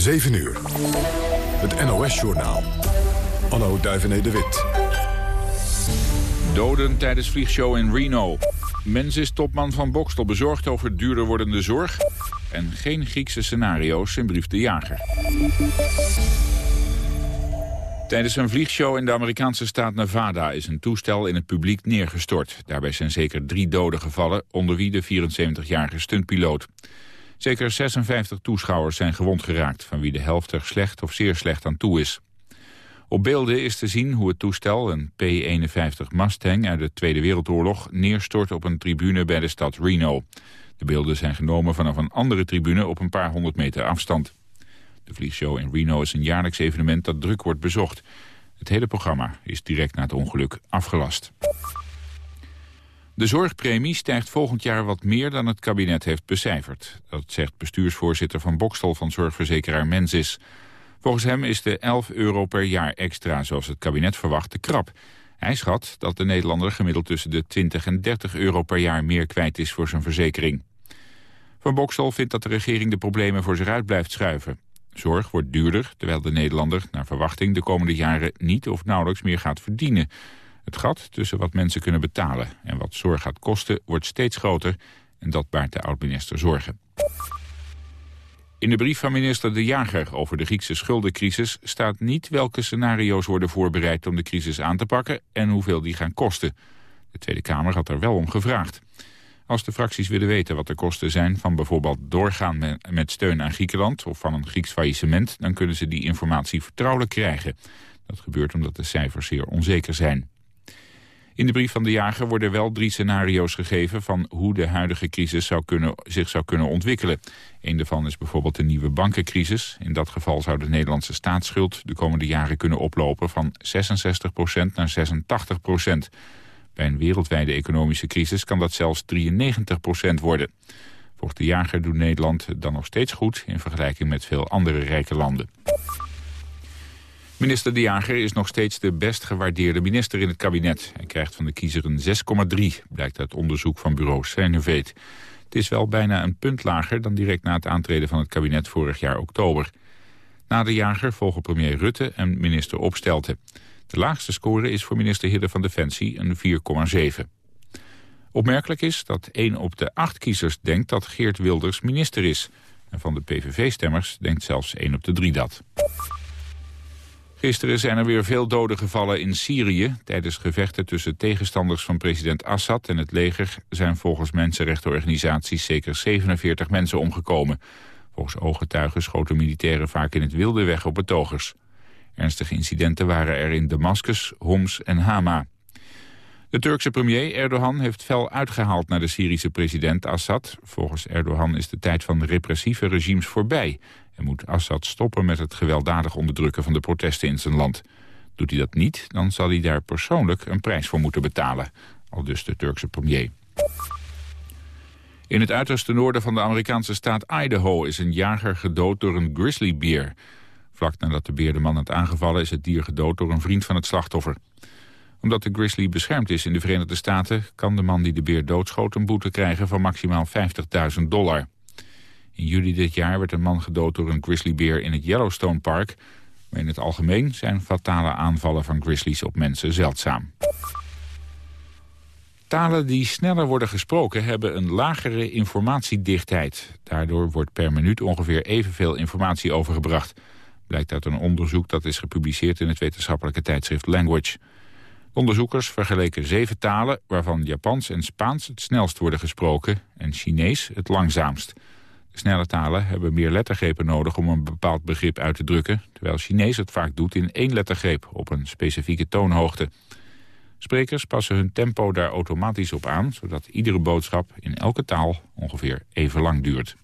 7 uur. Het NOS-journaal. Anno Duivené de Wit. Doden tijdens vliegshow in Reno. Mens is topman van Bokstel bezorgd over duurder wordende zorg. En geen Griekse scenario's in brief de jager. Tijdens een vliegshow in de Amerikaanse staat Nevada is een toestel in het publiek neergestort. Daarbij zijn zeker drie doden gevallen, onder wie de 74-jarige stuntpiloot. Zeker 56 toeschouwers zijn gewond geraakt, van wie de helft er slecht of zeer slecht aan toe is. Op beelden is te zien hoe het toestel, een P-51 Mustang uit de Tweede Wereldoorlog, neerstort op een tribune bij de stad Reno. De beelden zijn genomen vanaf een andere tribune op een paar honderd meter afstand. De vliegshow in Reno is een jaarlijks evenement dat druk wordt bezocht. Het hele programma is direct na het ongeluk afgelast. De zorgpremie stijgt volgend jaar wat meer dan het kabinet heeft becijferd. Dat zegt bestuursvoorzitter van Bokstel van zorgverzekeraar Mensis. Volgens hem is de 11 euro per jaar extra, zoals het kabinet verwacht, te krap. Hij schat dat de Nederlander gemiddeld tussen de 20 en 30 euro per jaar meer kwijt is voor zijn verzekering. Van Bokstel vindt dat de regering de problemen voor zich uit blijft schuiven. Zorg wordt duurder, terwijl de Nederlander naar verwachting de komende jaren niet of nauwelijks meer gaat verdienen. Het gat tussen wat mensen kunnen betalen en wat zorg gaat kosten wordt steeds groter en dat baart de oud-minister zorgen. In de brief van minister De Jager over de Griekse schuldencrisis staat niet welke scenario's worden voorbereid om de crisis aan te pakken en hoeveel die gaan kosten. De Tweede Kamer had er wel om gevraagd. Als de fracties willen weten wat de kosten zijn van bijvoorbeeld doorgaan met steun aan Griekenland of van een Grieks faillissement, dan kunnen ze die informatie vertrouwelijk krijgen. Dat gebeurt omdat de cijfers zeer onzeker zijn. In de brief van de jager worden wel drie scenario's gegeven... van hoe de huidige crisis zou kunnen, zich zou kunnen ontwikkelen. Een daarvan is bijvoorbeeld de nieuwe bankencrisis. In dat geval zou de Nederlandse staatsschuld de komende jaren kunnen oplopen... van 66% naar 86% Bij een wereldwijde economische crisis kan dat zelfs 93% worden. Volgens de jager doet Nederland dan nog steeds goed... in vergelijking met veel andere rijke landen. Minister De Jager is nog steeds de best gewaardeerde minister in het kabinet. Hij krijgt van de kiezer een 6,3, blijkt uit onderzoek van bureau Seneveet. Het is wel bijna een punt lager dan direct na het aantreden van het kabinet vorig jaar oktober. Na De Jager volgen premier Rutte en minister Opstelten. De laagste score is voor minister Hidde van Defensie een 4,7. Opmerkelijk is dat 1 op de 8 kiezers denkt dat Geert Wilders minister is. En van de PVV-stemmers denkt zelfs 1 op de 3 dat. Gisteren zijn er weer veel doden gevallen in Syrië. Tijdens gevechten tussen tegenstanders van president Assad en het leger... zijn volgens mensenrechtenorganisaties zeker 47 mensen omgekomen. Volgens ooggetuigen schoten militairen vaak in het wilde weg op betogers. Ernstige incidenten waren er in Damascus, Homs en Hama. De Turkse premier Erdogan heeft fel uitgehaald naar de Syrische president Assad. Volgens Erdogan is de tijd van repressieve regimes voorbij... en moet Assad stoppen met het gewelddadig onderdrukken van de protesten in zijn land. Doet hij dat niet, dan zal hij daar persoonlijk een prijs voor moeten betalen. Al dus de Turkse premier. In het uiterste noorden van de Amerikaanse staat Idaho is een jager gedood door een grizzlybeer. Vlak nadat de beer de man had aangevallen is het dier gedood door een vriend van het slachtoffer omdat de grizzly beschermd is in de Verenigde Staten... kan de man die de beer doodschoot een boete krijgen van maximaal 50.000 dollar. In juli dit jaar werd een man gedood door een grizzlybeer in het Yellowstone Park... maar in het algemeen zijn fatale aanvallen van grizzlies op mensen zeldzaam. Talen die sneller worden gesproken hebben een lagere informatiedichtheid. Daardoor wordt per minuut ongeveer evenveel informatie overgebracht. Blijkt uit een onderzoek dat is gepubliceerd in het wetenschappelijke tijdschrift Language. Onderzoekers vergeleken zeven talen waarvan Japans en Spaans het snelst worden gesproken en Chinees het langzaamst. Snelle talen hebben meer lettergrepen nodig om een bepaald begrip uit te drukken, terwijl Chinees het vaak doet in één lettergreep op een specifieke toonhoogte. Sprekers passen hun tempo daar automatisch op aan, zodat iedere boodschap in elke taal ongeveer even lang duurt.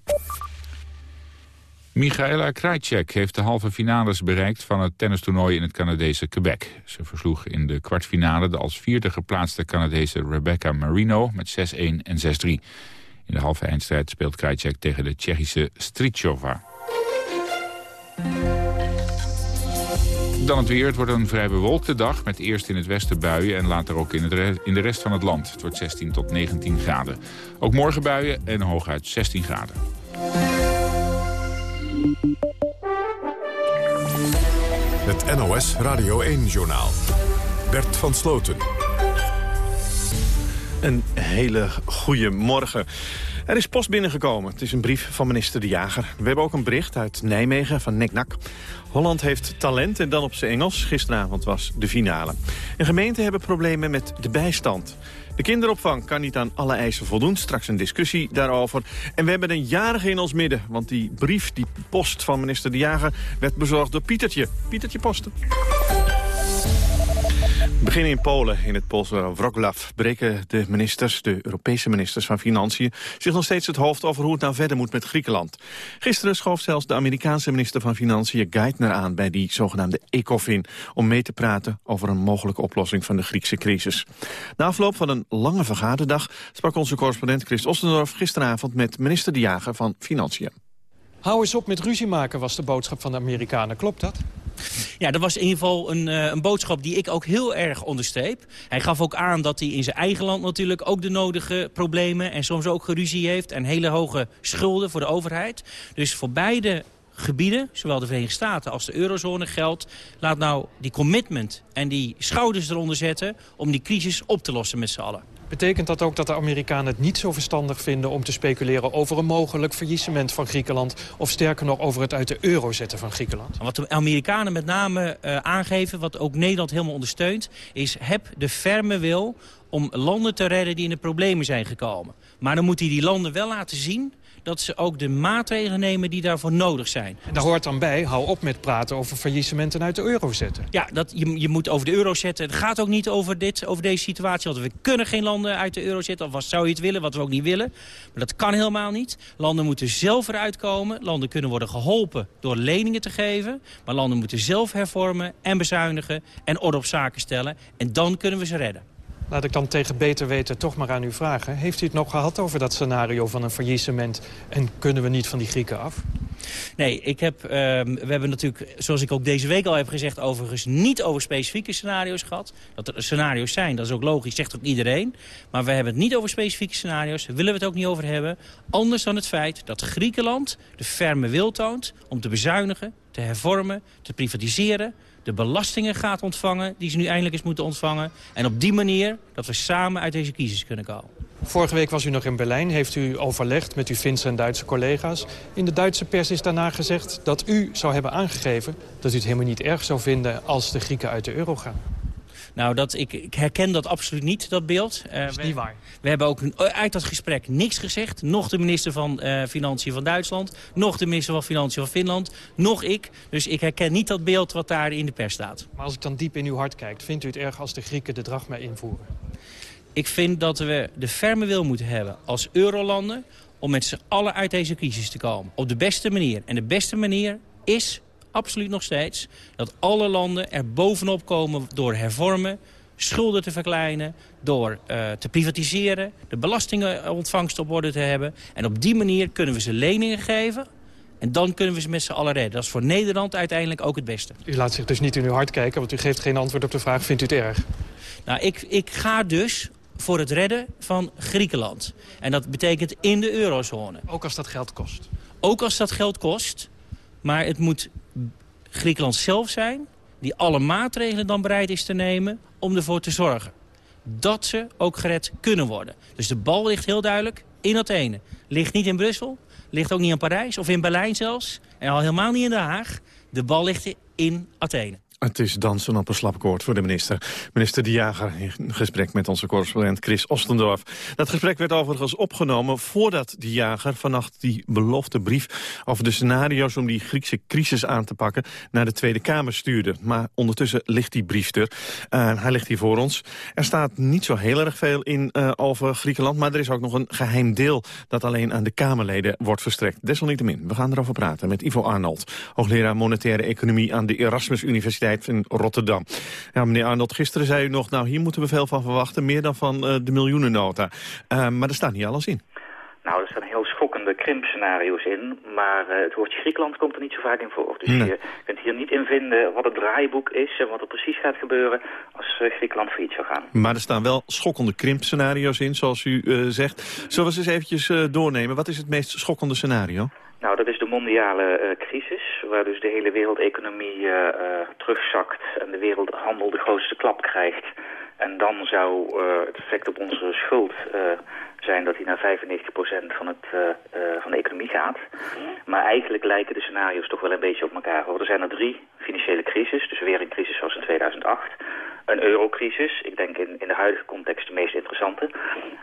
Michaela Krajcek heeft de halve finales bereikt van het tennistoernooi in het Canadese Quebec. Ze versloeg in de kwartfinale de als vierde geplaatste Canadese Rebecca Marino met 6-1 en 6-3. In de halve eindstrijd speelt Krajcek tegen de Tsjechische Strichova. Dan het weer. Het wordt een vrij bewolkte dag met eerst in het westen buien en later ook in, het in de rest van het land. Het wordt 16 tot 19 graden. Ook morgen buien en hooguit 16 graden. Het NOS Radio 1-journaal. Bert van Sloten. Een hele goede morgen. Er is post binnengekomen. Het is een brief van minister De Jager. We hebben ook een bericht uit Nijmegen van Neknak. Holland heeft talent en dan op zijn Engels. Gisteravond was de finale. En gemeenten hebben problemen met de bijstand. De kinderopvang kan niet aan alle eisen voldoen. Straks een discussie daarover. En we hebben een jarige in ons midden. Want die brief, die post van minister De Jager... werd bezorgd door Pietertje. Pietertje Posten. Beginnen in Polen. In het Poolse Wroclaw breken de ministers, de Europese ministers van Financiën... zich nog steeds het hoofd over hoe het nou verder moet met Griekenland. Gisteren schoof zelfs de Amerikaanse minister van Financiën Geithner aan... bij die zogenaamde ECOFIN, om mee te praten over een mogelijke oplossing van de Griekse crisis. Na afloop van een lange vergaderdag sprak onze correspondent Chris Ostendorf... gisteravond met minister De Jager van Financiën. Hou eens op met ruzie maken, was de boodschap van de Amerikanen. Klopt dat? Ja, dat was in ieder geval een, uh, een boodschap die ik ook heel erg onderstreep. Hij gaf ook aan dat hij in zijn eigen land natuurlijk ook de nodige problemen... en soms ook geruzie heeft en hele hoge schulden voor de overheid. Dus voor beide gebieden, zowel de Verenigde Staten als de eurozone geldt... laat nou die commitment en die schouders eronder zetten... om die crisis op te lossen met z'n allen. Betekent dat ook dat de Amerikanen het niet zo verstandig vinden... om te speculeren over een mogelijk faillissement van Griekenland... of sterker nog over het uit de euro zetten van Griekenland? Wat de Amerikanen met name uh, aangeven, wat ook Nederland helemaal ondersteunt... is heb de ferme wil om landen te redden die in de problemen zijn gekomen. Maar dan moet hij die landen wel laten zien dat ze ook de maatregelen nemen die daarvoor nodig zijn. En daar hoort dan bij, hou op met praten over faillissementen uit de euro zetten. Ja, dat, je, je moet over de euro zetten. Het gaat ook niet over, dit, over deze situatie, want we kunnen geen landen uit de euro zetten. Of wat zou je het willen, wat we ook niet willen. Maar dat kan helemaal niet. Landen moeten zelf eruit komen. Landen kunnen worden geholpen door leningen te geven. Maar landen moeten zelf hervormen en bezuinigen en orde op zaken stellen. En dan kunnen we ze redden. Laat ik dan tegen beter weten toch maar aan u vragen. Heeft u het nog gehad over dat scenario van een faillissement... en kunnen we niet van die Grieken af? Nee, ik heb, uh, we hebben natuurlijk, zoals ik ook deze week al heb gezegd... overigens niet over specifieke scenario's gehad. Dat er scenario's zijn, dat is ook logisch, zegt ook iedereen. Maar we hebben het niet over specifieke scenario's. Willen we het ook niet over hebben. Anders dan het feit dat Griekenland de ferme wil toont... om te bezuinigen, te hervormen, te privatiseren de belastingen gaat ontvangen... die ze nu eindelijk eens moeten ontvangen. En op die manier dat we samen uit deze crisis kunnen komen. Vorige week was u nog in Berlijn. Heeft u overlegd met uw Finse en Duitse collega's. In de Duitse pers is daarna gezegd dat u zou hebben aangegeven... dat u het helemaal niet erg zou vinden als de Grieken uit de euro gaan. Nou, dat, ik, ik, herken dat absoluut niet, dat beeld. Uh, dat is niet waar. We hebben ook uit dat gesprek niks gezegd. Nog de minister van uh, Financiën van Duitsland. Nog de minister van Financiën van Finland. Nog ik. Dus ik herken niet dat beeld wat daar in de pers staat. Maar als ik dan diep in uw hart kijk, vindt u het erg als de Grieken de drachma invoeren? Ik vind dat we de ferme wil moeten hebben als eurolanden... om met z'n allen uit deze crisis te komen. Op de beste manier. En de beste manier is absoluut nog steeds... dat alle landen er bovenop komen door hervormen, schulden te verkleinen... door uh, te privatiseren, de belastingenontvangst op orde te hebben. En op die manier kunnen we ze leningen geven... En dan kunnen we ze met z'n allen redden. Dat is voor Nederland uiteindelijk ook het beste. U laat zich dus niet in uw hart kijken, want u geeft geen antwoord op de vraag... vindt u het erg? Nou, ik, ik ga dus voor het redden van Griekenland. En dat betekent in de eurozone. Ook als dat geld kost? Ook als dat geld kost. Maar het moet Griekenland zelf zijn... die alle maatregelen dan bereid is te nemen om ervoor te zorgen. Dat ze ook gered kunnen worden. Dus de bal ligt heel duidelijk in Athene. Ligt niet in Brussel, ligt ook niet in Parijs of in Berlijn zelfs. En al helemaal niet in Den Haag. De bal ligt in Athene. Het is dansen op een slapkoord voor de minister. Minister De Jager in gesprek met onze correspondent Chris Ostendorf. Dat gesprek werd overigens opgenomen voordat De Jager vannacht die belofte brief over de scenario's om die Griekse crisis aan te pakken naar de Tweede Kamer stuurde. Maar ondertussen ligt die brief er. Uh, hij ligt hier voor ons. Er staat niet zo heel erg veel in uh, over Griekenland, maar er is ook nog een geheim deel dat alleen aan de Kamerleden wordt verstrekt. Desalniettemin, we gaan erover praten met Ivo Arnold, hoogleraar monetaire economie aan de Erasmus Universiteit in Rotterdam. Ja, meneer Arnold, gisteren zei u nog, nou hier moeten we veel van verwachten, meer dan van uh, de miljoenennota. Uh, maar er staat niet alles in. Nou, er staan heel schokkende krimpscenario's in, maar uh, het woordje Griekenland komt er niet zo vaak in voor. Dus nee. je kunt hier niet in vinden wat het draaiboek is en wat er precies gaat gebeuren als uh, Griekenland failliet zou gaan. Maar er staan wel schokkende krimpscenario's in, zoals u uh, zegt. Zullen we eens eventjes doornemen? Wat is het meest schokkende scenario? Nou, dat is de mondiale crisis, waar dus de hele wereldeconomie terugzakt en de wereldhandel de grootste klap krijgt. En dan zou het effect op onze schuld zijn dat hij naar 95% van, het, van de economie gaat. Maar eigenlijk lijken de scenario's toch wel een beetje op elkaar. Er zijn er drie. Financiële crisis, dus weer een crisis zoals in 2008 een eurocrisis. Ik denk in, in de huidige context de meest interessante.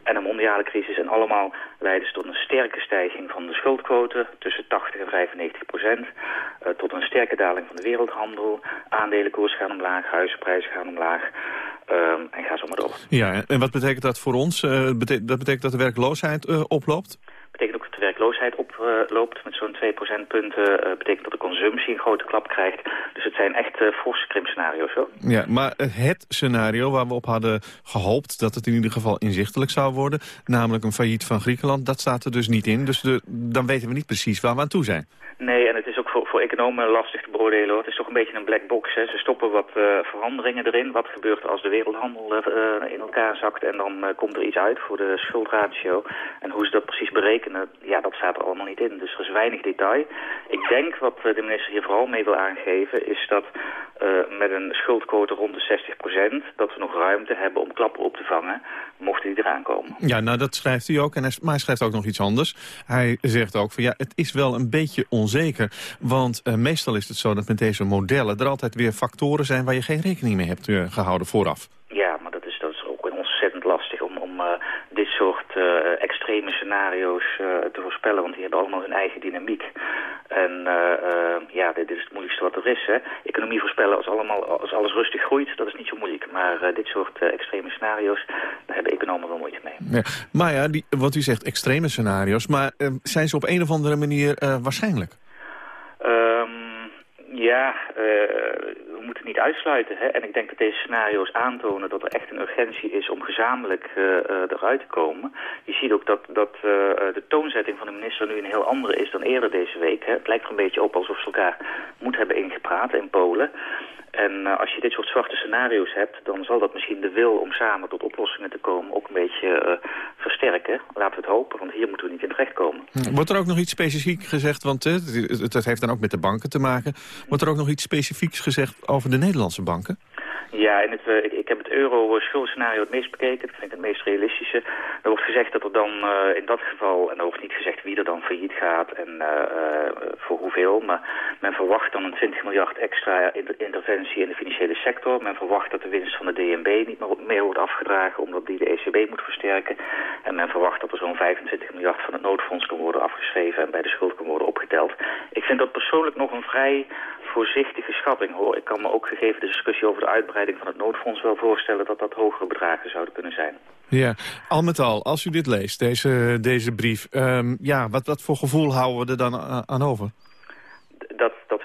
En een mondiale crisis. En allemaal leiden ze tot een sterke stijging van de schuldquote. Tussen 80 en 95 procent. Uh, tot een sterke daling van de wereldhandel. Aandelenkoers gaan omlaag. Huizenprijzen gaan omlaag. Uh, en ga zo maar door. Ja, en wat betekent dat voor ons? Uh, dat betekent dat de werkloosheid oploopt? Betekent ook dat de werkloosheid oploopt. Met zo'n 2 procentpunten uh, betekent dat de consumptie een grote klap krijgt. Dus het zijn echt uh, forse krimpscenario's. Hoor. Ja, maar het scenario waar we op hadden gehoopt dat het in ieder geval inzichtelijk zou worden... namelijk een failliet van Griekenland, dat staat er dus niet in. Dus de, dan weten we niet precies waar we aan toe zijn. Nee, en het is ook voor, voor economen lastig te beoordelen. Hoor. Het is toch een beetje een black box. Hè. Ze stoppen wat uh, veranderingen erin. Wat gebeurt als de wereldhandel uh, in elkaar zakt en dan uh, komt er iets uit voor de schuldratio. En hoe ze dat precies berekenen, ja, dat staat er allemaal niet in. Dus er is weinig detail. Ik denk wat de minister hier vooral mee wil aangeven is dat met een schuldquote rond de 60% dat we nog ruimte hebben om klappen op te vangen, mochten die eraan komen. Ja, nou dat schrijft hij ook. En hij, maar hij schrijft ook nog iets anders. Hij zegt ook van ja, het is wel een beetje onzeker. Want uh, meestal is het zo dat met deze modellen er altijd weer factoren zijn waar je geen rekening mee hebt uh, gehouden vooraf. Ja, maar dat is, dat is ook ontzettend lastig om, om uh, dit soort extreme scenario's te voorspellen. Want die hebben allemaal hun eigen dynamiek. En ja, dit is het moeilijkste wat er is. Hè. Economie voorspellen als, allemaal, als alles rustig groeit, dat is niet zo moeilijk. Maar dit soort extreme scenario's, daar hebben economen wel moeite mee. Ja. Maar ja, die, wat u zegt, extreme scenario's. Maar zijn ze op een of andere manier waarschijnlijk? Ja, uh, we moeten het niet uitsluiten. Hè? En ik denk dat deze scenario's aantonen dat er echt een urgentie is om gezamenlijk uh, eruit te komen. Je ziet ook dat, dat de toonzetting van de minister nu een heel andere is dan eerder deze week. Hè? Het lijkt er een beetje op alsof ze elkaar moet hebben ingepraat in Polen. En uh, als je dit soort zwarte scenario's hebt, dan zal dat misschien de wil om samen tot oplossingen te komen ook een beetje uh, versterken. Laten we het hopen, want hier moeten we niet in terechtkomen. Hm. Wordt er ook nog iets specifiek gezegd, want uh, dat heeft dan ook met de banken te maken. Wordt er ook nog iets specifieks gezegd over de Nederlandse banken? Ja, in het, uh, ik, ik, heb het euro-schuldscenario het meest bekeken. Dat vind ik het meest realistische. Er wordt gezegd dat er dan uh, in dat geval, en er wordt niet gezegd wie er dan failliet gaat en uh, voor hoeveel, maar men verwacht dan een 20 miljard extra inter interventie in de financiële sector. Men verwacht dat de winst van de DNB niet meer, meer wordt afgedragen omdat die de ECB moet versterken. En men verwacht dat er zo'n 25 miljard van het noodfonds kan worden afgeschreven en bij de schuld kan worden opgeteld. Ik vind dat persoonlijk nog een vrij voorzichtige schatting hoor. Ik kan me ook gegeven de discussie over de uitbreiding van het noodfonds wel voorstellen dat dat hogere bedragen zouden kunnen zijn. Ja, al met al, als u dit leest, deze, deze brief, um, ja, wat, wat voor gevoel houden we er dan aan over?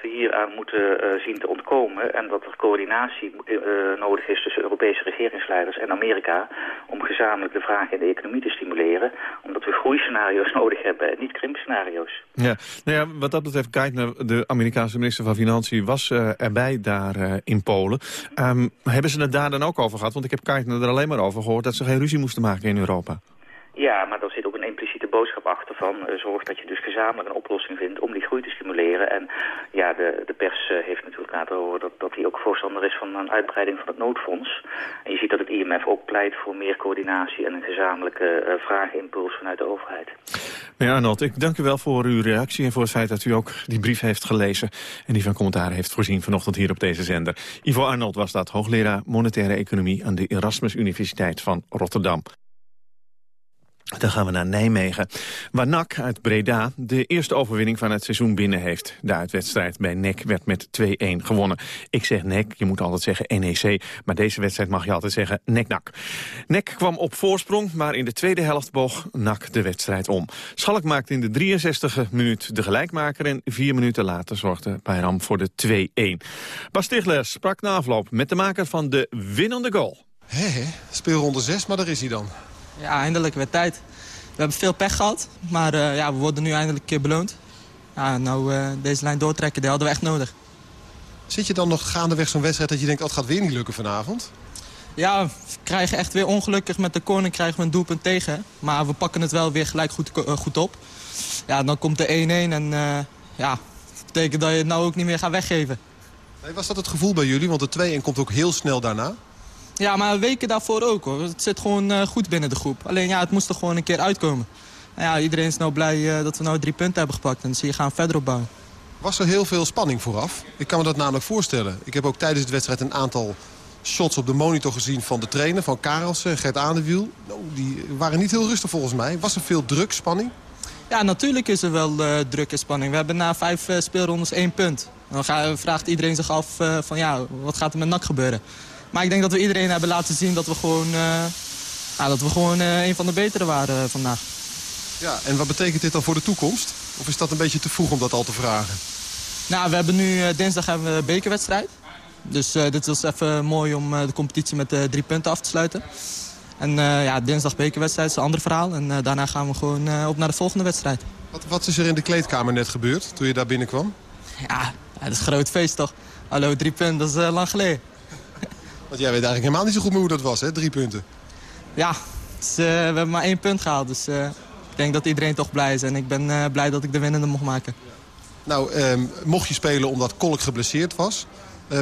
Dat, dat we hier aan moeten uh, zien te ontkomen en dat er coördinatie uh, nodig is tussen Europese regeringsleiders en Amerika om gezamenlijk de vraag in de economie te stimuleren, omdat we groeiscenario's nodig hebben en niet krimpscenario's. Ja, nou ja, wat dat betreft, Geithner, de Amerikaanse minister van Financiën, was erbij daar in Polen. Um, hebben ze het daar dan ook over gehad? Want ik heb Geithner er alleen maar over gehoord dat ze geen ruzie moesten maken in Europa. Ja, maar daar zit ook impliciete boodschap achter van uh, zorg dat je dus gezamenlijk een oplossing vindt om die groei te stimuleren. En ja, de, de pers uh, heeft natuurlijk laten horen dat, dat hij ook voorstander is van een uitbreiding van het noodfonds. En je ziet dat het IMF ook pleit voor meer coördinatie en een gezamenlijke uh, vragenimpuls vanuit de overheid. Meneer Arnold, ik dank u wel voor uw reactie en voor het feit dat u ook die brief heeft gelezen en die van commentaar heeft voorzien vanochtend hier op deze zender. Ivo Arnold was dat, hoogleraar monetaire economie aan de Erasmus Universiteit van Rotterdam. Dan gaan we naar Nijmegen, waar NAC uit Breda de eerste overwinning van het seizoen binnen heeft. De uitwedstrijd bij NEC werd met 2-1 gewonnen. Ik zeg NEC, je moet altijd zeggen NEC, maar deze wedstrijd mag je altijd zeggen NEC-NAC. NEC kwam op voorsprong, maar in de tweede helft boog NAC de wedstrijd om. Schalk maakte in de 63e minuut de gelijkmaker en vier minuten later zorgde Bayram voor de 2-1. Bas Stigler sprak na afloop met de maker van de winnende goal. Hé, he, speelronde 6, maar daar is hij dan. Ja, eindelijk weer tijd. We hebben veel pech gehad, maar uh, ja, we worden nu eindelijk een keer beloond. Ja, nou, uh, deze lijn doortrekken, die hadden we echt nodig. Zit je dan nog gaandeweg zo'n wedstrijd dat je denkt... dat oh, het gaat weer niet lukken vanavond? Ja, we krijgen echt weer ongelukkig met de corner krijgen we een doelpunt tegen. Maar we pakken het wel weer gelijk goed, uh, goed op. Ja, dan komt de 1-1 en ja, dat betekent dat je het nou ook niet meer gaat weggeven. Nee, was dat het gevoel bij jullie? Want de 2-1 komt ook heel snel daarna. Ja, maar weken daarvoor ook hoor. Het zit gewoon goed binnen de groep. Alleen ja, het moest er gewoon een keer uitkomen. Nou ja, iedereen is nou blij dat we nou drie punten hebben gepakt. En je gaan verder opbouwen. Was er heel veel spanning vooraf? Ik kan me dat namelijk voorstellen. Ik heb ook tijdens de wedstrijd een aantal shots op de monitor gezien van de trainer, van Karelsen, Gert Aandewiel. Nou, die waren niet heel rustig volgens mij. Was er veel druk, spanning? Ja, natuurlijk is er wel uh, druk en spanning. We hebben na vijf uh, speelrondes één punt. Dan ga, vraagt iedereen zich af uh, van ja, wat gaat er met NAC gebeuren. Maar ik denk dat we iedereen hebben laten zien dat we gewoon, ja, dat we gewoon een van de betere waren vandaag. Ja, en wat betekent dit dan voor de toekomst? Of is dat een beetje te vroeg om dat al te vragen? Nou, we hebben nu dinsdag hebben we bekerwedstrijd. Dus uh, dit was even mooi om uh, de competitie met uh, drie punten af te sluiten. En ja, dinsdag bekerwedstrijd is een ander verhaal. En daarna gaan we gewoon op naar de volgende wedstrijd. Wat, wat, is er in de kleedkamer net gebeurd toen je daar binnenkwam? Ja, dat is een groot feest toch. Hallo, drie punten, dat is lang geleden. Want jij weet eigenlijk helemaal niet zo goed meer hoe dat was, hè? Drie punten. Ja, dus, we hebben maar één punt gehaald. Dus ik denk dat iedereen toch blij is. En ik ben blij dat ik de winnende mocht maken. Nou, ehm, mocht je spelen omdat Kolk geblesseerd was...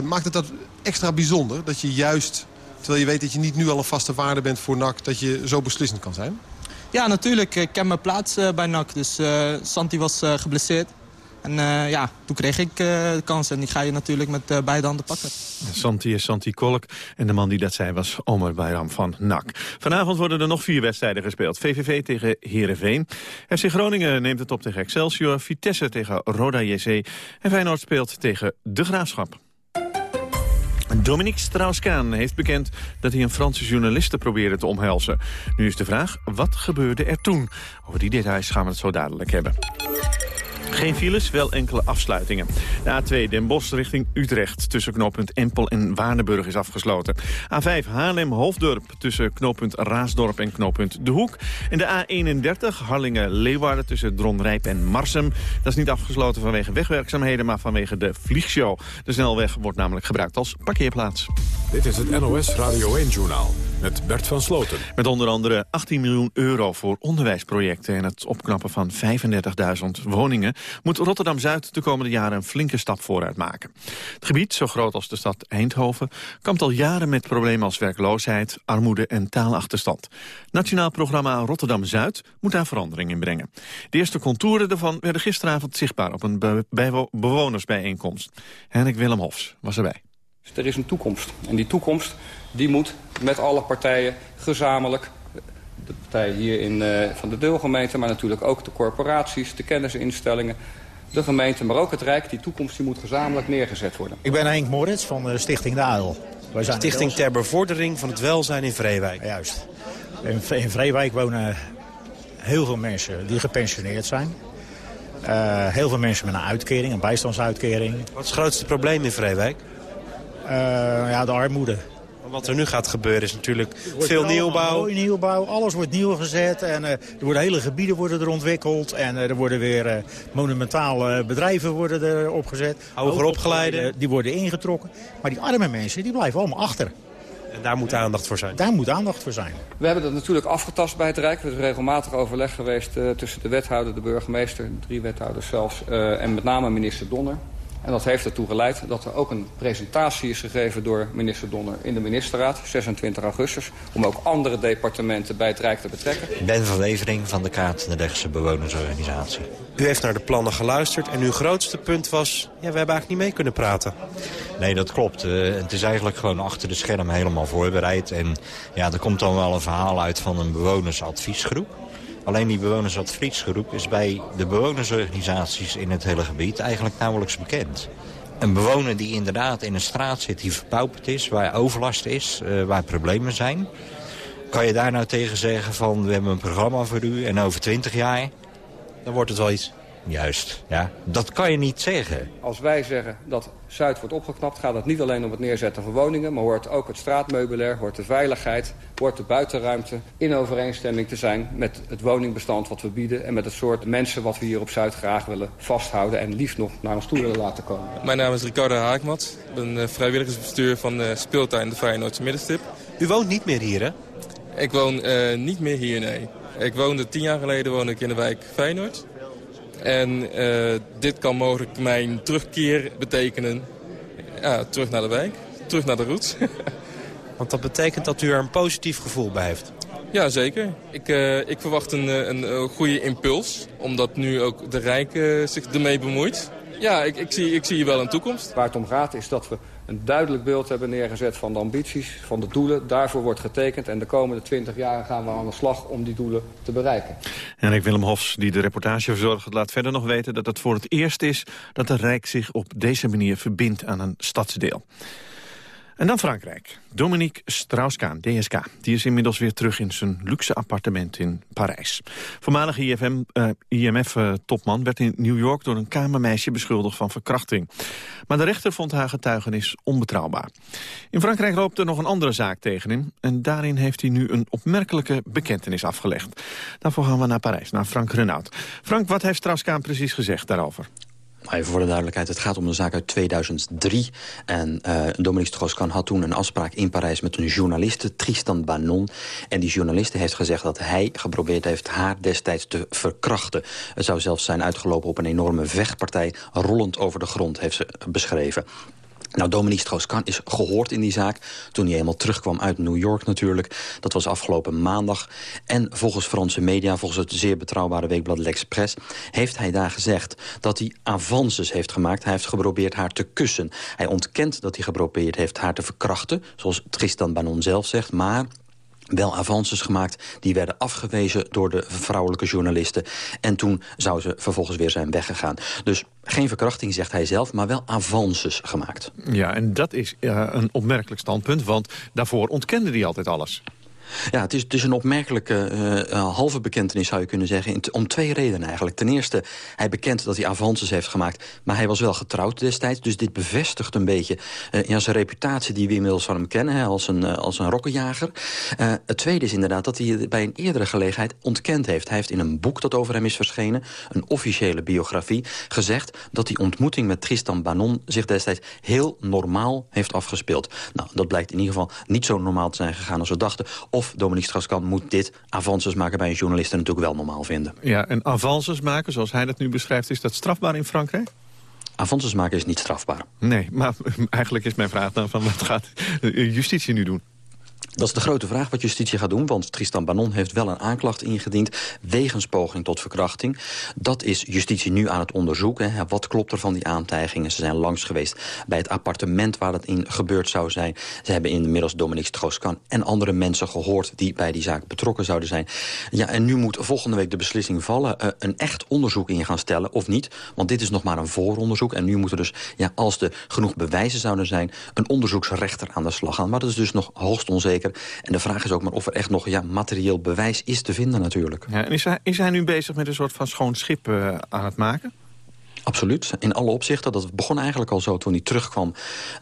Maakt het dat extra bijzonder? Dat je juist, terwijl je weet dat je niet nu al een vaste waarde bent voor NAC... dat je zo beslissend kan zijn? Ja, natuurlijk. Ik ken mijn plaats bij NAC. Dus Santi was geblesseerd. En ja, toen kreeg ik de kans en die ga je natuurlijk met beide handen pakken. Santi is Santi Kolk en de man die dat zei was Omer Bayram van NAC. Vanavond worden er nog vier wedstrijden gespeeld. VVV tegen Heerenveen. FC Groningen neemt het op tegen Excelsior. Vitesse tegen Roda JC. En Feyenoord speelt tegen De Graafschap. Dominique Strauss-Kaan heeft bekend dat hij een Franse journaliste probeerde te omhelzen. Nu is de vraag, wat gebeurde er toen? Over die details gaan we het zo dadelijk hebben. Geen files, wel enkele afsluitingen. De A2 Den Bosch richting Utrecht tussen knooppunt Empel en Waardenburg is afgesloten. A5 Haarlem-Hoofddorp tussen knooppunt Raasdorp en knooppunt De Hoek. En de A31 Harlingen-Leeuwarden tussen Dronrijp en Marsum. Dat is niet afgesloten vanwege wegwerkzaamheden, maar vanwege de vliegshow. De snelweg wordt namelijk gebruikt als parkeerplaats. Dit is het NOS Radio 1-journaal met Bert van Sloten. Met onder andere 18 miljoen euro voor onderwijsprojecten... en het opknappen van 35.000 woningen... moet Rotterdam-Zuid de komende jaren een flinke stap vooruit maken. Het gebied, zo groot als de stad Eindhoven... kampt al jaren met problemen als werkloosheid, armoede en taalachterstand. Nationaal programma Rotterdam-Zuid moet daar verandering in brengen. De eerste contouren daarvan werden gisteravond zichtbaar... op een be bewonersbijeenkomst. Henrik Willem Hofs was erbij. Dus er is een toekomst. En die toekomst die moet met alle partijen gezamenlijk... de partijen hier in, uh, van de deelgemeente, maar natuurlijk ook de corporaties... de kennisinstellingen, de gemeente, maar ook het Rijk... die toekomst die moet gezamenlijk neergezet worden. Ik ben Henk Moritz van de Stichting De Uil. Wij zijn Stichting ter bevordering van het welzijn in Vreewijk. juist. In, in Vreewijk wonen heel veel mensen die gepensioneerd zijn... Uh, heel veel mensen met een uitkering, een bijstandsuitkering. Wat is het grootste probleem in Vreewijk? Uh, ja, de armoede. Wat er nu gaat gebeuren is natuurlijk veel nieuwbouw. nieuwbouw, alles wordt nieuw gezet en uh, er worden hele gebieden worden er ontwikkeld. En uh, er worden weer uh, monumentale bedrijven worden er opgezet. Hoger opgeleide. die worden ingetrokken. Maar die arme mensen die blijven allemaal achter. En daar moet aandacht voor zijn? Daar moet aandacht voor zijn. We hebben dat natuurlijk afgetast bij het Rijk. Er is regelmatig overleg geweest tussen de wethouder, de burgemeester, drie wethouders zelfs, en met name minister Donner. En dat heeft ertoe geleid dat er ook een presentatie is gegeven door minister Donner in de ministerraad, 26 augustus, om ook andere departementen bij het Rijk te betrekken. Ben van Wevering van de Kaat-Nederlandse Bewonersorganisatie. U heeft naar de plannen geluisterd en uw grootste punt was, ja, we hebben eigenlijk niet mee kunnen praten. Nee, dat klopt. Uh, het is eigenlijk gewoon achter de scherm helemaal voorbereid. En ja, er komt dan wel een verhaal uit van een bewonersadviesgroep. Alleen die bewonersadviesgroep is bij de bewonersorganisaties in het hele gebied eigenlijk nauwelijks bekend. Een bewoner die inderdaad in een straat zit die verpauperd is, waar overlast is, uh, waar problemen zijn. Kan je daar nou tegen zeggen van we hebben een programma voor u en over twintig jaar... Dan wordt het wel iets. Juist, ja. Dat kan je niet zeggen. Als wij zeggen dat Zuid wordt opgeknapt... gaat het niet alleen om het neerzetten van woningen... maar hoort ook het straatmeubilair, hoort de veiligheid... hoort de buitenruimte in overeenstemming te zijn... met het woningbestand wat we bieden... en met het soort mensen wat we hier op Zuid graag willen vasthouden... en liefst nog naar ons toe willen laten komen. Mijn naam is Ricardo Haakmat. Ik ben eh, vrijwilligersbestuur van de speeltuin de Feyenoordse Middenstip. U woont niet meer hier, hè? Ik woon uh, niet meer hier, nee. Ik woonde tien jaar geleden woonde ik in de wijk Feyenoord. En dit kan mogelijk mijn terugkeer betekenen. Ja, terug naar de wijk, terug naar de roots. Want dat betekent dat u er een positief gevoel bij heeft. Ja, zeker. Ik, uh, ik verwacht een, een, een, goede impuls, omdat nu ook de Rijk uh, zich ermee bemoeit. Ja, ik, ik, zie, ik zie hier wel een toekomst. Waar het om gaat is dat we een duidelijk beeld hebben neergezet van de ambities, van de doelen. Daarvoor wordt getekend en de komende 20 jaar gaan we aan de slag om die doelen te bereiken. Henrik Willem Hofs, die de reportage verzorgt, laat verder nog weten dat het voor het eerst is dat de Rijk zich op deze manier verbindt aan een stadsdeel. En dan Frankrijk. Dominique Strauss-Kaan, DSK, die is inmiddels weer terug in zijn luxe appartement in Parijs. Voormalige IMF-topman uh, werd in New York door een kamermeisje beschuldigd van verkrachting. Maar de rechter vond haar getuigenis onbetrouwbaar. In Frankrijk loopt er nog een andere zaak tegen hem en daarin heeft hij nu een opmerkelijke bekentenis afgelegd. Daarvoor gaan we naar Parijs, naar Frank Renaud. Frank, wat heeft Strauss-Kaan precies gezegd daarover? Even voor de duidelijkheid, het gaat om een zaak uit 2003. En uh, Dominique Strauss-Kahn had toen een afspraak in Parijs met een journaliste, Tristan Banon. En die journaliste heeft gezegd dat hij geprobeerd heeft haar destijds te verkrachten. Het zou zelfs zijn uitgelopen op een enorme vechtpartij, rollend over de grond, heeft ze beschreven. Nou, Dominique Strauss-Kahn is gehoord in die zaak... toen hij eenmaal terugkwam uit New York natuurlijk. Dat was afgelopen maandag. En volgens Franse media, volgens het zeer betrouwbare weekblad L'Express... heeft hij daar gezegd dat hij avances heeft gemaakt. Hij heeft geprobeerd haar te kussen. Hij ontkent dat hij geprobeerd heeft haar te verkrachten... zoals Tristan Banon zelf zegt, maar wel avances gemaakt. Die werden afgewezen door de vrouwelijke journalisten. En toen zou ze vervolgens weer zijn weggegaan. Dus geen verkrachting, zegt hij zelf, maar wel avances gemaakt. Ja, en dat is uh, een opmerkelijk standpunt, want daarvoor ontkende hij altijd alles. Ja, het is, een opmerkelijke uh, halve bekentenis, zou je kunnen zeggen. om twee redenen eigenlijk. Ten eerste, hij bekent dat hij avances heeft gemaakt... maar hij was wel getrouwd destijds. Dus dit bevestigt een beetje uh, ja, zijn reputatie... die we inmiddels van hem kennen, hè, als, een, als een rokkenjager. het tweede is inderdaad dat hij bij een eerdere gelegenheid ontkend heeft. Hij heeft in een boek dat over hem is verschenen... een officiële biografie, gezegd... dat die ontmoeting met Tristan Banon zich destijds heel normaal heeft afgespeeld. Nou, dat blijkt in ieder geval niet zo normaal te zijn gegaan als we dachten of Dominique Strauss-Kahn moet dit avances maken bij een journalist natuurlijk wel normaal vinden. Ja, en avances maken, zoals hij dat nu beschrijft, is dat strafbaar in Frankrijk? Avances maken is niet strafbaar. Nee, maar eigenlijk is mijn vraag dan van wat gaat justitie nu doen? Dat is de grote vraag wat justitie gaat doen. Want Tristan Banon heeft wel een aanklacht ingediend... wegens poging tot verkrachting. Dat is justitie nu aan het onderzoeken. Wat klopt er van die aantijgingen? Ze zijn langs geweest bij het appartement waar dat in gebeurd zou zijn. Ze hebben inmiddels Dominique Strauss-Kahn en andere mensen gehoord... die bij die zaak betrokken zouden zijn. Ja, en nu moet volgende week de beslissing vallen... Uh, een echt onderzoek in gaan stellen of niet. Want dit is nog maar een vooronderzoek. En nu moet er dus, ja, als er genoeg bewijzen zouden zijn... een onderzoeksrechter aan de slag gaan. Maar dat is dus nog hoogst onzeker. En de vraag is ook maar of er echt nog ja, materieel bewijs is te vinden natuurlijk. Ja, en is hij, is hij nu bezig met een soort van schoon schip uh, aan het maken? Absoluut, in alle opzichten. Dat begon eigenlijk al zo toen hij terugkwam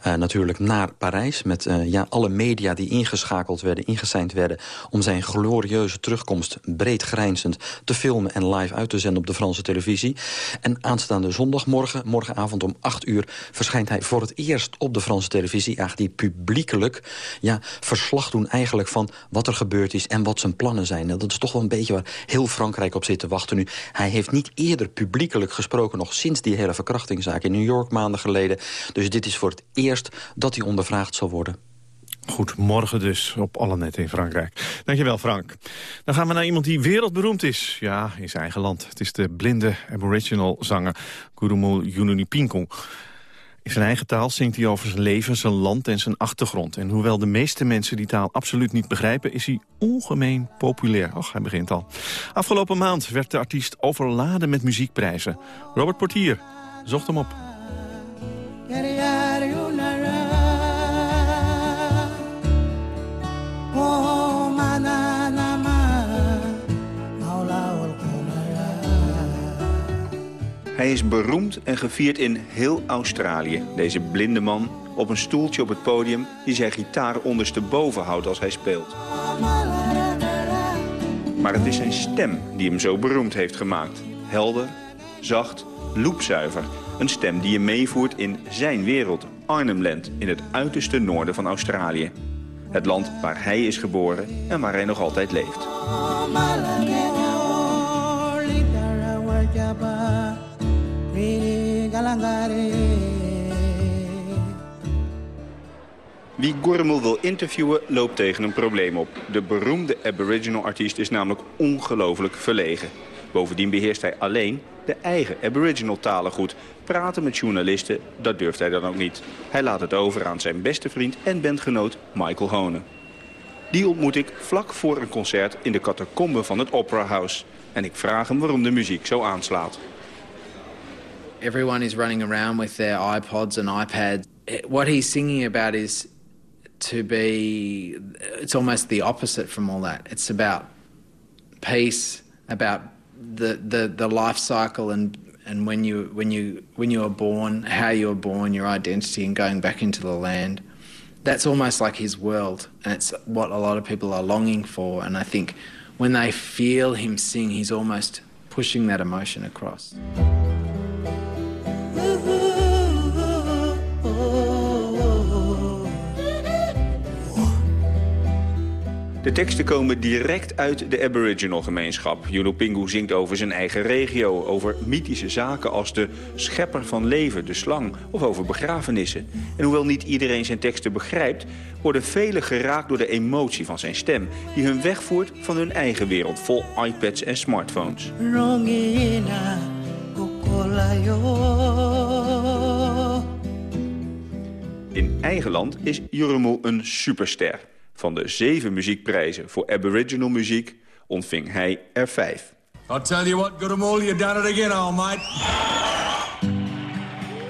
uh, natuurlijk naar Parijs... met uh, ja, alle media die ingeschakeld werden, ingeseind werden... om zijn glorieuze terugkomst breed grijnzend te filmen en live uit te zenden op de Franse televisie. En aanstaande zondagmorgen, morgenavond om 8 uur... verschijnt hij voor het eerst op de Franse televisie... eigenlijk die publiekelijk ja, verslag doen eigenlijk van wat er gebeurd is... en wat zijn plannen zijn. Dat is toch wel een beetje waar heel Frankrijk op zit te wachten nu. Hij heeft niet eerder publiekelijk gesproken nog sinds die hele verkrachtingszaak in New York maanden geleden. Dus dit is voor het eerst dat hij ondervraagd zal worden. Goed, morgen dus op alle netten in Frankrijk. Dankjewel, Frank. Dan gaan we naar iemand die wereldberoemd is. Ja, in zijn eigen land. Het is de blinde aboriginal zanger Gurumul Yununipinkong. In zijn eigen taal zingt hij over zijn leven, zijn land en zijn achtergrond. En hoewel de meeste mensen die taal absoluut niet begrijpen... is hij ongemeen populair. Och, hij begint al. Afgelopen maand werd de artiest overladen met muziekprijzen. Robert Portier zocht hem op. Hij is beroemd en gevierd in heel Australië. Deze blinde man op een stoeltje op het podium... die zijn gitaar ondersteboven houdt als hij speelt. Maar het is zijn stem die hem zo beroemd heeft gemaakt. Helder, zacht, loepzuiver. Een stem die je meevoert in zijn wereld, Arnhemland... in het uiterste noorden van Australië. Het land waar hij is geboren en waar hij nog altijd leeft. Wie Gormel wil interviewen loopt tegen een probleem op. De beroemde aboriginal artiest is namelijk ongelooflijk verlegen. Bovendien beheerst hij alleen de eigen aboriginal talen goed. Praten met journalisten, dat durft hij dan ook niet. Hij laat het over aan zijn beste vriend en bandgenoot Michael Hone. Die ontmoet ik vlak voor een concert in de catacombe van het Opera House. En ik vraag hem waarom de muziek zo aanslaat. Everyone is running around with their iPods and iPads. Eh, what he's singing about is to be it's almost the opposite from all that. It's about peace, about the the, the life cycle and and when you when you when you are born, how you are born, your identity and going back into the land. That's almost like his world and it's what a lot of people are longing for and I think when they feel him sing he's almost pushing that emotion across. De teksten komen direct uit de aboriginal gemeenschap. Pingu zingt over zijn eigen regio, over mythische zaken als de schepper van leven, de slang, of over begrafenissen. En hoewel niet iedereen zijn teksten begrijpt, worden velen geraakt door de emotie van zijn stem, die hun wegvoert van hun eigen wereld vol iPads en smartphones. In eigen land is Jurumul een superster. Van de zeven muziekprijzen voor aboriginal muziek ontving hij er vijf. I'll tell you what, Gurumul, you done it again, all mate.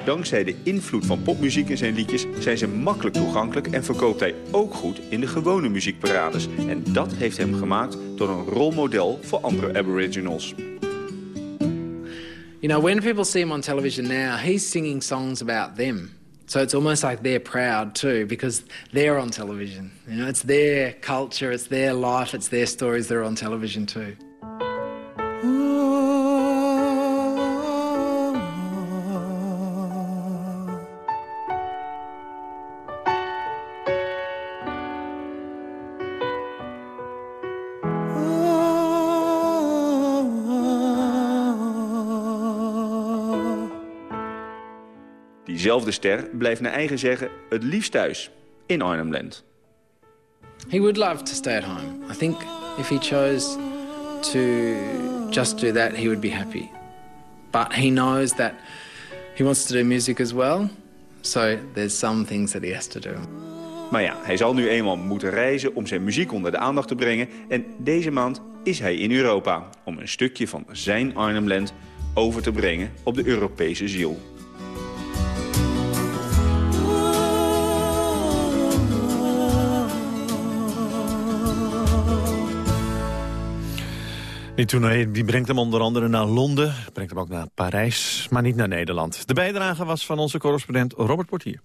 Dankzij de invloed van popmuziek in zijn liedjes zijn ze makkelijk toegankelijk en verkoopt hij ook goed in de gewone muziekparades. En dat heeft hem gemaakt tot een rolmodel voor andere aboriginals. You know, when people see him on television now, he's singing songs about them. So it's almost like they're proud too because they're on television. You know, it's their culture, it's their life, it's their stories that are on television too. Diezelfde ster blijft naar eigen zeggen het liefst thuis in Arnhem-Land. He would love to stay at home. I think if he chose to just do that, he would be happy. But he knows that he wants to do music as well. So there's some things that he has to do. Maar ja, hij zal nu eenmaal moeten reizen om zijn muziek onder de aandacht te brengen. En deze maand is hij in Europa om een stukje van zijn Arnhem-Land over te brengen op de Europese ziel. Die die brengt hem onder andere naar Londen, brengt hem ook naar Parijs, maar niet naar Nederland. De bijdrage was van onze correspondent Robert Portier.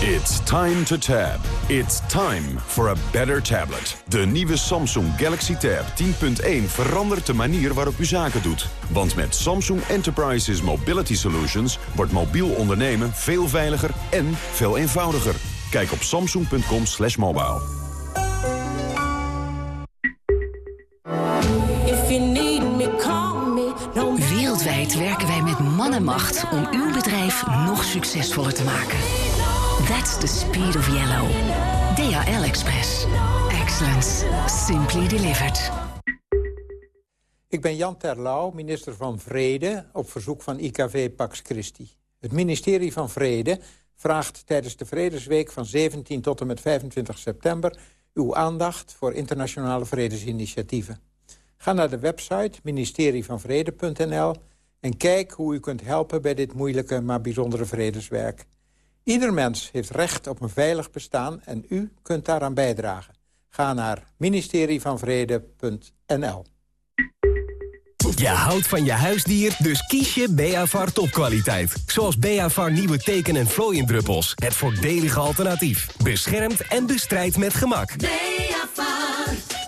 It's time to tab. It's time for a better tablet. De nieuwe Samsung Galaxy Tab 10.1 verandert de manier waarop u zaken doet. Want met Samsung Enterprises Mobility Solutions wordt mobiel ondernemen veel veiliger en veel eenvoudiger. Kijk op samsung.com Wereldwijd werken wij met man en macht om uw bedrijf nog succesvoller te maken. That's the speed of yellow. DHL Express. Excellence. Simply delivered. Ik ben Jan Terlouw, minister van Vrede, op verzoek van IKV Pax Christi. Het ministerie van Vrede vraagt tijdens de Vredesweek van 17 tot en met 25 september... uw aandacht voor internationale vredesinitiatieven. Ga naar de website ministerievanvrede.nl en kijk hoe u kunt helpen bij dit moeilijke maar bijzondere vredeswerk. Ieder mens heeft recht op een veilig bestaan en u kunt daaraan bijdragen. Ga naar ministerievanvrede.nl. Je houdt van je huisdier, dus kies je Beavar topkwaliteit. Zoals Beavar nieuwe teken- en vlooiendruppels. Het voordelige alternatief. Beschermt en bestrijdt met gemak. Beavar,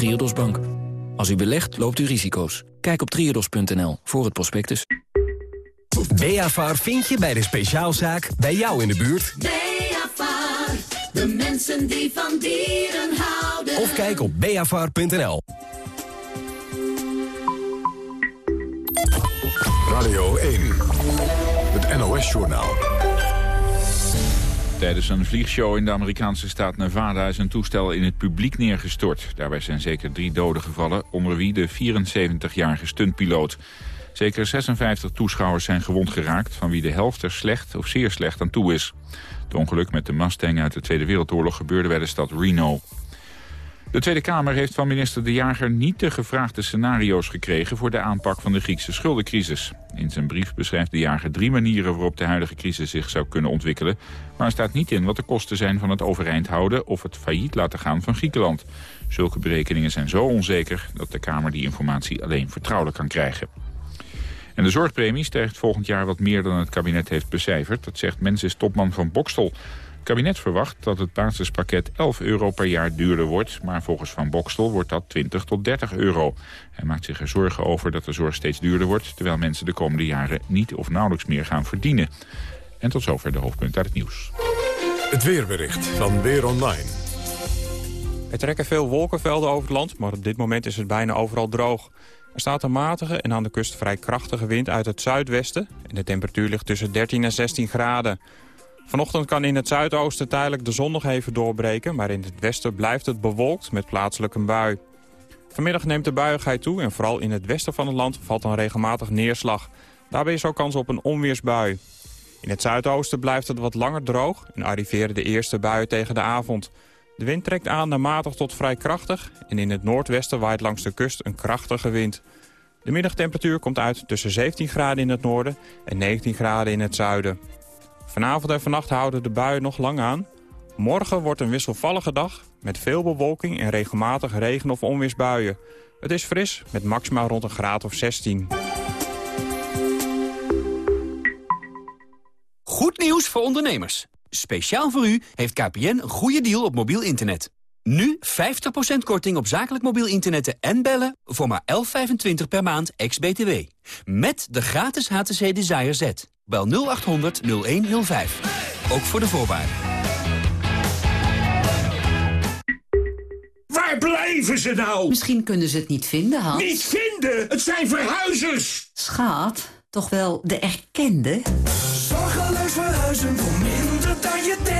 Triodos Bank. Als u belegt, loopt u risico's. Kijk op triodos.nl voor het prospectus. Beafar vind je bij de speciaalzaak bij jou in de buurt. Beafar, de mensen die van dieren houden. Of kijk op beafar.nl. Radio 1, het NOS-journaal. Tijdens een vliegshow in de Amerikaanse staat Nevada is een toestel in het publiek neergestort. Daarbij zijn zeker drie doden gevallen, onder wie de 74-jarige stuntpiloot. Zeker 56 toeschouwers zijn gewond geraakt, van wie de helft er slecht of zeer slecht aan toe is. Het ongeluk met de Mustang uit de Tweede Wereldoorlog gebeurde bij de stad Reno. De Tweede Kamer heeft van minister De Jager niet de gevraagde scenario's gekregen voor de aanpak van de Griekse schuldencrisis. In zijn brief beschrijft De Jager drie manieren waarop de huidige crisis zich zou kunnen ontwikkelen. Maar er staat niet in wat de kosten zijn van het overeind houden of het failliet laten gaan van Griekenland. Zulke berekeningen zijn zo onzeker dat de Kamer die informatie alleen vertrouwelijk kan krijgen. En de zorgpremie stijgt volgend jaar wat meer dan het kabinet heeft becijferd. Dat zegt Mensis topman van Bokstel. Het kabinet verwacht dat het basispakket 11 euro per jaar duurder wordt... maar volgens Van Bokstel wordt dat 20 tot 30 euro. Hij maakt zich er zorgen over dat de zorg steeds duurder wordt... terwijl mensen de komende jaren niet of nauwelijks meer gaan verdienen. En tot zover de hoofdpunt uit het nieuws. Het weerbericht van Weer Online. Er trekken veel wolkenvelden over het land, maar op dit moment is het bijna overal droog. Er staat een matige en aan de kust vrij krachtige wind uit het zuidwesten... en de temperatuur ligt tussen 13 en 16 graden. Vanochtend kan in het zuidoosten tijdelijk de zon nog even doorbreken... maar in het westen blijft het bewolkt met plaatselijk een bui. Vanmiddag neemt de buiigheid toe en vooral in het westen van het land valt dan regelmatig neerslag. Daarbij is ook kans op een onweersbui. In het zuidoosten blijft het wat langer droog en arriveren de eerste buien tegen de avond. De wind trekt aan naar matig tot vrij krachtig en in het noordwesten waait langs de kust een krachtige wind. De middagtemperatuur komt uit tussen 17 graden in het noorden en 19 graden in het zuiden. Vanavond en vannacht houden de buien nog lang aan. Morgen wordt een wisselvallige dag met veel bewolking en regelmatig regen- of onweersbuien. Het is fris met maximaal rond een graad of 16. Goed nieuws voor ondernemers. Speciaal voor u heeft KPN een goede deal op mobiel internet. Nu 50% korting op zakelijk mobiel internet en bellen voor maar 11,25 per maand ex-BTW. Met de gratis HTC Desire Z. Bel 0800 0105. Ook voor de voorwaarden. Waar blijven ze nou? Misschien kunnen ze het niet vinden, Hans. Niet vinden? Het zijn verhuizers! Schat, toch wel de erkende? Zorgeloos verhuizen voor minder dan je denkt.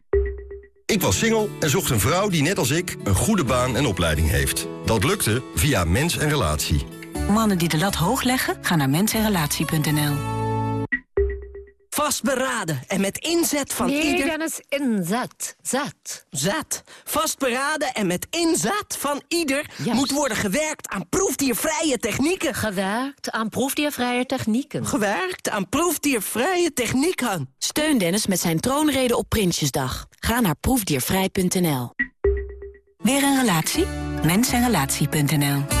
Ik was single en zocht een vrouw die net als ik een goede baan en opleiding heeft. Dat lukte via Mens en Relatie. Mannen die de lat hoog leggen, gaan naar mensenrelatie.nl. Vastberaden en met inzet van Nee, ieder... Dennis, inzet. Zet. Zet. Vastberaden en met inzet van ieder... moet worden gewerkt aan proefdiervrije technieken. Gewerkt aan proefdiervrije technieken. Gewerkt aan proefdiervrije technieken. Steun Dennis met zijn troonrede op Prinsjesdag. Ga naar proefdiervrij.nl. Weer een relatie? Mensenrelatie.nl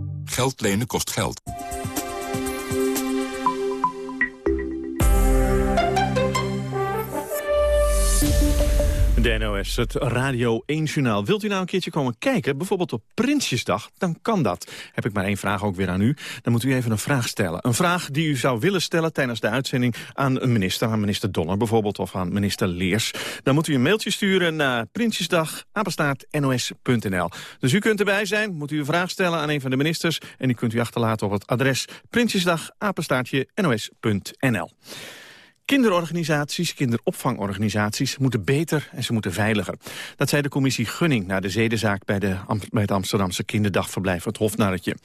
Geld lenen kost geld. De NOS, het Radio 1-journaal. Wilt u nou een keertje komen kijken, bijvoorbeeld op Prinsjesdag? Dan kan dat. Heb ik maar één vraag ook weer aan u. Dan moet u even een vraag stellen. Een vraag die u zou willen stellen tijdens de uitzending aan een minister. Aan minister Donner bijvoorbeeld, of aan minister Leers. Dan moet u een mailtje sturen naar Prinsjesdag, nos.nl. Dus u kunt erbij zijn, moet u een vraag stellen aan een van de ministers... en die kunt u achterlaten op het adres Prinsjesdag, nos.nl. Kinderorganisaties, kinderopvangorganisaties moeten beter en ze moeten veiliger. Dat zei de commissie Gunning na de zedenzaak bij, de, bij het Amsterdamse kinderdagverblijf het Hofnarretje.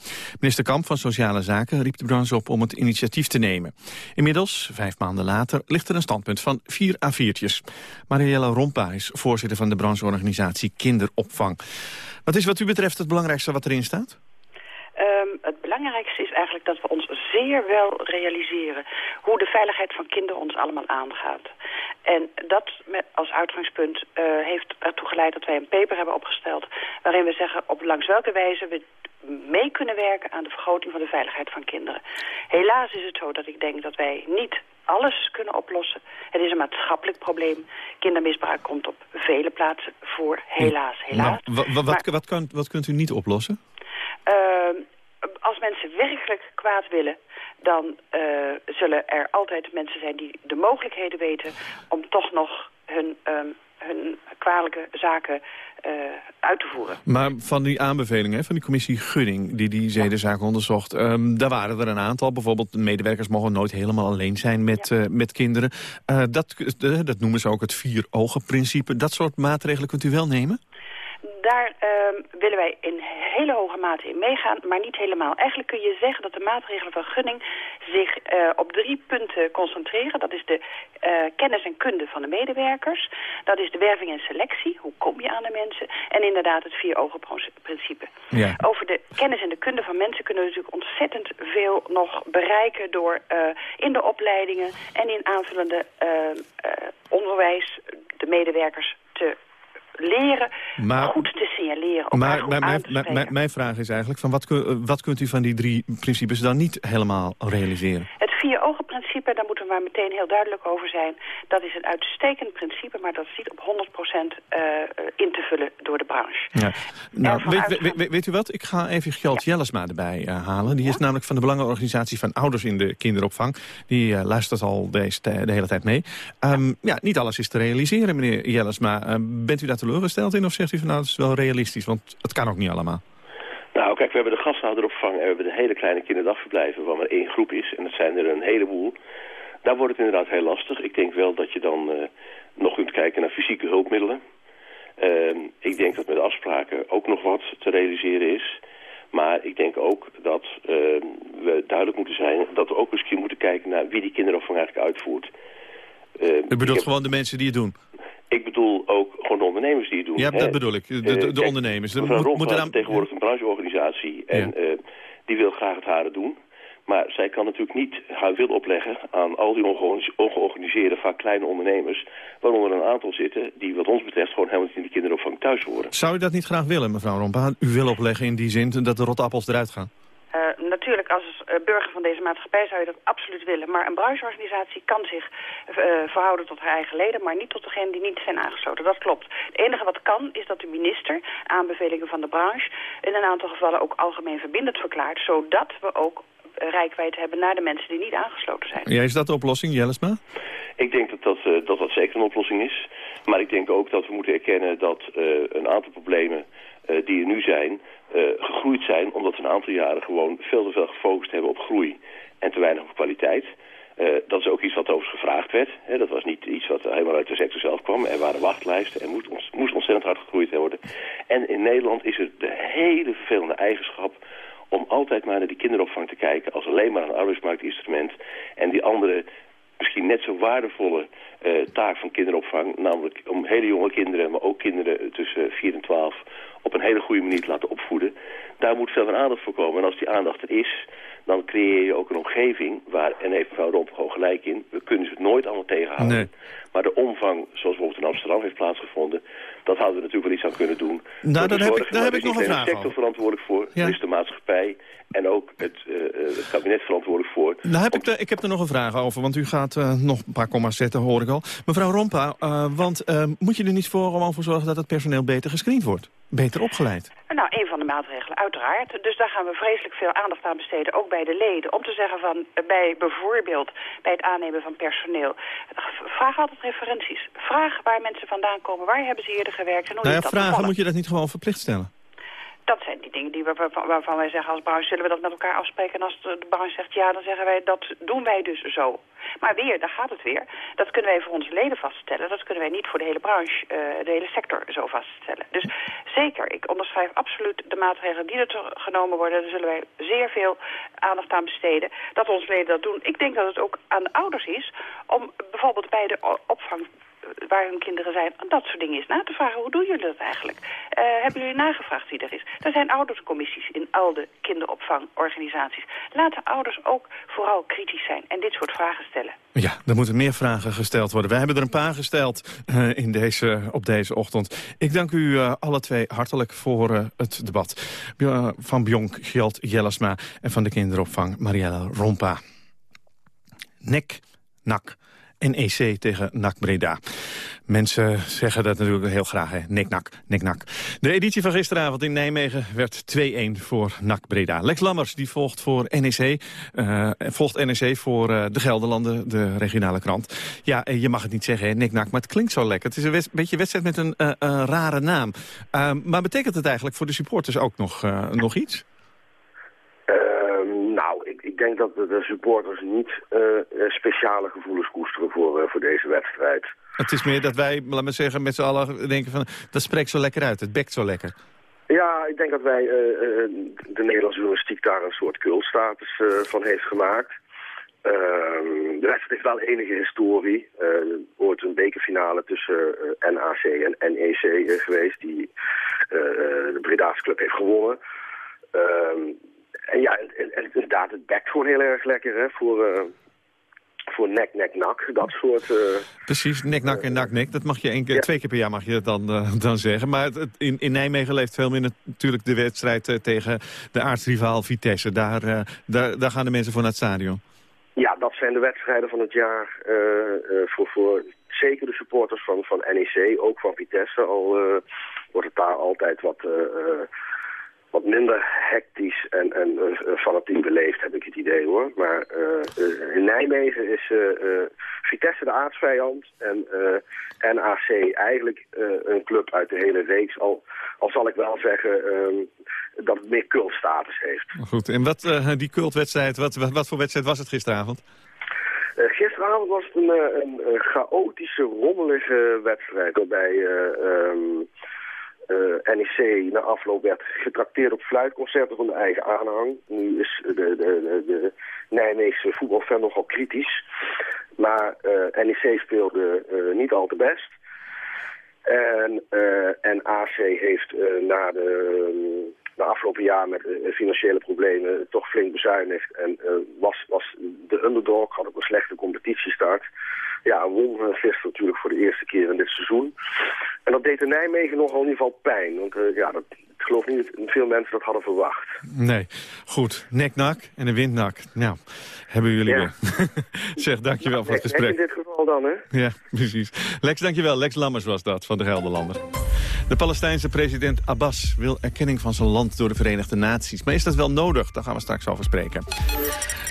Minister Kamp van Sociale Zaken riep de branche op om het initiatief te nemen. Inmiddels, vijf maanden later, ligt er een standpunt van vier A4'tjes. Marielle Rompa is voorzitter van de brancheorganisatie Kinderopvang. Wat is wat u betreft het belangrijkste wat erin staat? Het belangrijkste is eigenlijk dat we ons zeer wel realiseren hoe de veiligheid van kinderen ons allemaal aangaat. En dat met, als uitgangspunt uh, heeft ertoe geleid dat wij een paper hebben opgesteld waarin we zeggen op langs welke wijze we mee kunnen werken aan de vergroting van de veiligheid van kinderen. Helaas is het zo dat ik denk dat wij niet alles kunnen oplossen. Het is een maatschappelijk probleem. Kindermisbruik komt op vele plaatsen voor, helaas, helaas. Maar, wat, wat, kan, wat kunt u niet oplossen? Uh, als mensen werkelijk kwaad willen, dan uh, zullen er altijd mensen zijn die de mogelijkheden weten om toch nog hun, um, hun kwalijke zaken uh, uit te voeren. Maar van die aanbevelingen, van die commissie Gunning, die die zedenzaak onderzocht, um, daar waren er een aantal. Bijvoorbeeld, medewerkers mogen nooit helemaal alleen zijn met, ja. uh, met kinderen. Dat, dat noemen ze ook het vier-ogen-principe. Dat soort maatregelen kunt u wel nemen? Daar uh, willen wij in hele hoge mate in meegaan, maar niet helemaal. Eigenlijk kun je zeggen dat de maatregelen van gunning zich uh, op drie punten concentreren. Dat is de uh, kennis en kunde van de medewerkers. Dat is de werving en selectie. Hoe kom je aan de mensen? En inderdaad het vier-ogen-principe. Ja. Over de kennis en de kunde van mensen kunnen we natuurlijk ontzettend veel nog bereiken door uh, in de opleidingen en in aanvullende onderwijs de medewerkers te leren maar, goed te signaleren. Maar, goed mijn, mijn, mijn vraag is eigenlijk, van wat, wat kunt u van die drie principes dan niet helemaal realiseren? Het vier-ogen-principe, daar moeten we maar meteen heel duidelijk over zijn. Dat is een uitstekend principe, maar dat is niet op 100% uh, in te vullen door de branche. Ja. Nou, weet, weet, u wat? Ik ga even Gjalt ja. Jellesma erbij uh, halen. Die ja? is namelijk van de Belangenorganisatie van Ouders in de Kinderopvang. Die uh, luistert al deze, de hele tijd mee. Um, ja, niet alles is te realiseren, meneer Jellesma. Uh, bent u daar teleurgesteld in of zegt u van nou, het is wel realistisch? Want het kan ook niet allemaal. Nou, kijk, we hebben de gasthouderopvang en we hebben de hele kleine kinderdagverblijven... waar maar één groep is, en dat zijn er een heleboel. Daar wordt het inderdaad heel lastig. Ik denk wel dat je dan uh, nog kunt kijken naar fysieke hulpmiddelen. Uh, ik denk dat met afspraken ook nog wat te realiseren is. Maar ik denk ook dat uh, we duidelijk moeten zijn... dat we ook eens keer moeten kijken naar wie die kinderopvang eigenlijk uitvoert. U bedoelt heb... gewoon de mensen die het doen? Ik bedoel ook gewoon de ondernemers die het doen. Ja, dat bedoel ik. De, de, de Kijk, ondernemers. De, mevrouw moet, moet dan... tegenwoordig een brancheorganisatie. En ja. uh, die wil graag het haren doen. Maar zij kan natuurlijk niet haar wil opleggen aan al die ongeorganiseerde, vaak kleine ondernemers. Waaronder een aantal zitten die wat ons betreft gewoon helemaal niet in de kinderopvang thuis horen. Zou u dat niet graag willen, mevrouw Rompa? U wil opleggen in die zin dat de rotappels eruit gaan? Uh, natuurlijk, als uh, burger van deze maatschappij zou je dat absoluut willen. Maar een brancheorganisatie kan zich uh, verhouden tot haar eigen leden, maar niet tot degenen die niet zijn aangesloten. Dat klopt. Het enige wat kan, is dat de minister aanbevelingen van de branche in een aantal gevallen ook algemeen verbindend verklaart, zodat we ook rijkwijd hebben naar de mensen die niet aangesloten zijn. Ja, is dat de oplossing, Jellesma? Ik denk dat dat, uh, dat dat zeker een oplossing is. Maar ik denk ook dat we moeten erkennen dat uh, een aantal problemen die er nu zijn... gegroeid zijn omdat we een aantal jaren gewoon veel te veel gefocust hebben op groei... en te weinig op kwaliteit. dat is ook iets wat overigens gevraagd werd. Dat was niet iets wat helemaal uit de sector zelf kwam. Er waren wachtlijsten en moest, moest ontzettend hard gegroeid worden. En in Nederland is er de hele vervelende eigenschap om altijd maar naar die kinderopvang te kijken als alleen maar een arbeidsmarktinstrument. En die andere, misschien net zo waardevolle taak van kinderopvang, namelijk om hele jonge kinderen, maar ook kinderen tussen 4 en 12, op een hele goede manier te laten opvoeden. Daar moet veel aandacht voor komen. En als die aandacht er is, dan creëer je ook een omgeving waar, en heeft mevrouw Romp gewoon gelijk in, we kunnen ze het nooit allemaal tegenhouden. Nee. Maar de omvang, zoals bijvoorbeeld in Amsterdam heeft plaatsgevonden... dat hadden we natuurlijk wel iets aan kunnen doen. Nou, daar heb ik- daar heb ik nog een vraag de sector verantwoordelijk voor. Ja. Is de maatschappij en ook het, eh, eh, het kabinet verantwoordelijk voor. Nou heb ik, ik heb er nog een vraag over, want u gaat eh, nog een paar komma's zetten, hoor ik al. Mevrouw Rompa, want moet je er niet voor, gewoon voor zorgen dat het personeel beter gescreend wordt? Beter opgeleid? Nou, een van de maatregelen, uiteraard. Dus daar gaan we vreselijk veel aandacht aan besteden, ook bij de leden. Om te zeggen van, eh, bij bijvoorbeeld bij het aannemen van personeel. Vraag altijd referenties. Vraag waar mensen vandaan komen, waar hebben ze eerder gewerkt en hoe Nou ja, vragen moet je dat niet gewoon verplicht stellen? Dat zijn die dingen die we, waarvan, wij zeggen als branche, zullen we dat met elkaar afspreken? En als de, branche zegt ja, dan zeggen wij dat doen wij dus zo. Maar weer, daar gaat het weer. Dat kunnen wij voor onze leden vaststellen. Dat kunnen wij niet voor de hele branche, eh, de hele sector zo vaststellen. Dus zeker, ik onderschrijf absoluut de maatregelen die er genomen worden. Daar zullen wij zeer veel aandacht aan besteden. Dat onze leden dat doen. Ik denk dat het ook aan de ouders is om bijvoorbeeld bij de opvang waar hun kinderen zijn, dat soort dingen is na te vragen. Hoe doen jullie dat eigenlijk? Eh, hebben jullie nagevraagd wie er is? Er zijn ouderscommissies in al de kinderopvangorganisaties. Laten ouders ook vooral kritisch zijn en dit soort vragen stellen. Ja, er moeten meer vragen gesteld worden. Wij hebben er een paar gesteld eh, in deze, op deze ochtend. Ik dank u eh, alle twee hartelijk voor het debat. Van Bjonk Gjalt Jellesma en van de kinderopvang Marielle Rompa. Nek, nak. NEC tegen NAC Breda. Mensen zeggen dat natuurlijk heel graag, hè. Nek-nak, nek-nak. De editie van gisteravond in Nijmegen werd 2-1 voor NAC Breda. Lex Lammers die volgt voor NEC, eh, volgt NEC voor eh, de Gelderlanden, de regionale krant. Ja, eh, je mag het niet zeggen, hè, nek-nak, maar het klinkt zo lekker. Het is een beetje wedstrijd met een een rare naam. Eh, maar betekent het eigenlijk voor de supporters ook nog, nog iets? Ehm, ik, denk dat de, supporters niet eh, eh, speciale gevoelens koesteren voor, eh, voor deze wedstrijd. Het is meer dat wij, laat maar zeggen, met z'n allen denken van... dat spreekt zo lekker uit, het bekt zo lekker. Ja, ik denk dat wij, de Nederlandse journalistiek daar een soort cultstatus van heeft gemaakt. Ehm, de wedstrijd heeft wel enige historie. Ooit een bekerfinale tussen NAC en NEC geweest, die de Breda's club heeft gewonnen. En ja, en, en- inderdaad, het bekt gewoon heel erg lekker hè, voor, eh, voor nek, nek, nak. Dat soort... eh, Precies, nek, nak en nak, nek. Dat mag je één keer, twee keer per jaar mag je dat dan, eh, dan zeggen. Maar het, in, in Nijmegen leeft veel minder natuurlijk de wedstrijd tegen de aartsrivaal Vitesse. Daar, daar, daar gaan de mensen voor naar het stadion. Ja, dat zijn de wedstrijden van het jaar voor, voor zeker de supporters van, van NEC, ook van Vitesse. Al wordt het daar altijd wat, wat minder hectisch en, en eh, fanatiek beleefd, heb ik het idee hoor. Maar eh, eh, in Nijmegen is Vitesse de aardsvijand en NAC eigenlijk een club uit de hele reeks. Al, al zal ik wel zeggen ehm, dat het meer cultstatus heeft. Goed, en wat, die cultwedstrijd, wat, wat, wat voor wedstrijd was het gisteravond? Gisteravond was het een, een, een chaotische, rommelige wedstrijd. Waarbij eh, ehm, eh, NEC na afloop werd getrakteerd op fluitconcerten van de eigen aanhang. Nu is de, de, de, de Nijmeegse voetbalfan nogal kritisch. Maar eh, NEC speelde eh, niet al te best. En, eh, en AC heeft eh, na de, na afgelopen jaar met eh, financiële problemen toch flink bezuinigd. En eh, was, was de underdog, had ook een slechte competitiestart. Ja, won gisteren natuurlijk voor de eerste keer in dit seizoen. En dat deed de Nijmegen nogal in ieder geval pijn. Want eh, ja, dat, ik geloof niet dat veel mensen dat hadden verwacht. Nee, goed. Nek-nak en een windnak. Nou, hebben jullie Ja. weer. zeg, dankjewel voor het nek gesprek. In dit geval dan, hè? Ja, precies. Lex, dankjewel. Lex Lammers was dat, van de Gelderlander. De Palestijnse president Abbas wil erkenning van zijn land door de Verenigde Naties. Maar is dat wel nodig? Daar gaan we straks over spreken.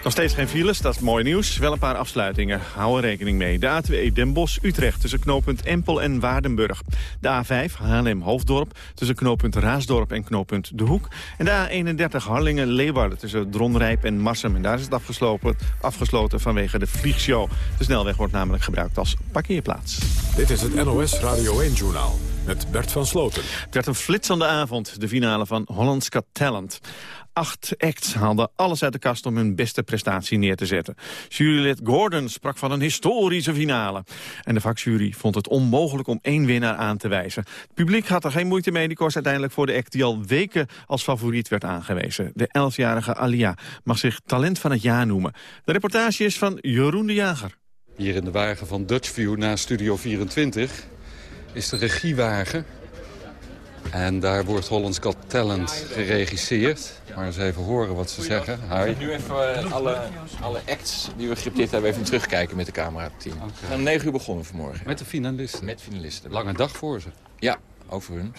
Nog steeds geen files, dat is mooi nieuws. Wel een paar afsluitingen. Hou er rekening mee. De A2 Den Bosch-Utrecht tussen knooppunt Empel en Waardenburg. De A5 Haarlem-Hoofddorp tussen knooppunt Raasdorp en knooppunt De Hoek. En de A31 Harlingen-Leeuwarden tussen Dronrijp en Marsum. En daar is het afgesloten, afgesloten vanwege de vliegshow. De snelweg wordt namelijk gebruikt als parkeerplaats. Dit is het NOS Radio 1-journaal met Bert van Sloten. Het werd een flitsende avond, de finale van Holland's Got Talent. Acht acts haalden alles uit de kast om hun beste prestatie neer te zetten. Jurylid Gordon sprak van een historische finale. En de vakjury vond het onmogelijk om één winnaar aan te wijzen. Het publiek had er geen moeite mee. Die koos uiteindelijk voor de act die al weken als favoriet werd aangewezen. De elfjarige Alia mag zich talent van het jaar noemen. De reportage is van Jeroen de Jager. Hier in de wagen van Dutchview naar Studio 24 is de regiewagen. En daar wordt Hollands Got Talent geregisseerd. Maar eens even horen wat ze zeggen. Hi. Nu even eh, alle, alle acts die we gecripteerd hebben even terugkijken met de camerateam. We zijn om 9 uur begonnen vanmorgen. Met de finalisten? Met finalisten. Lange dag voor ze. Ja, over hun.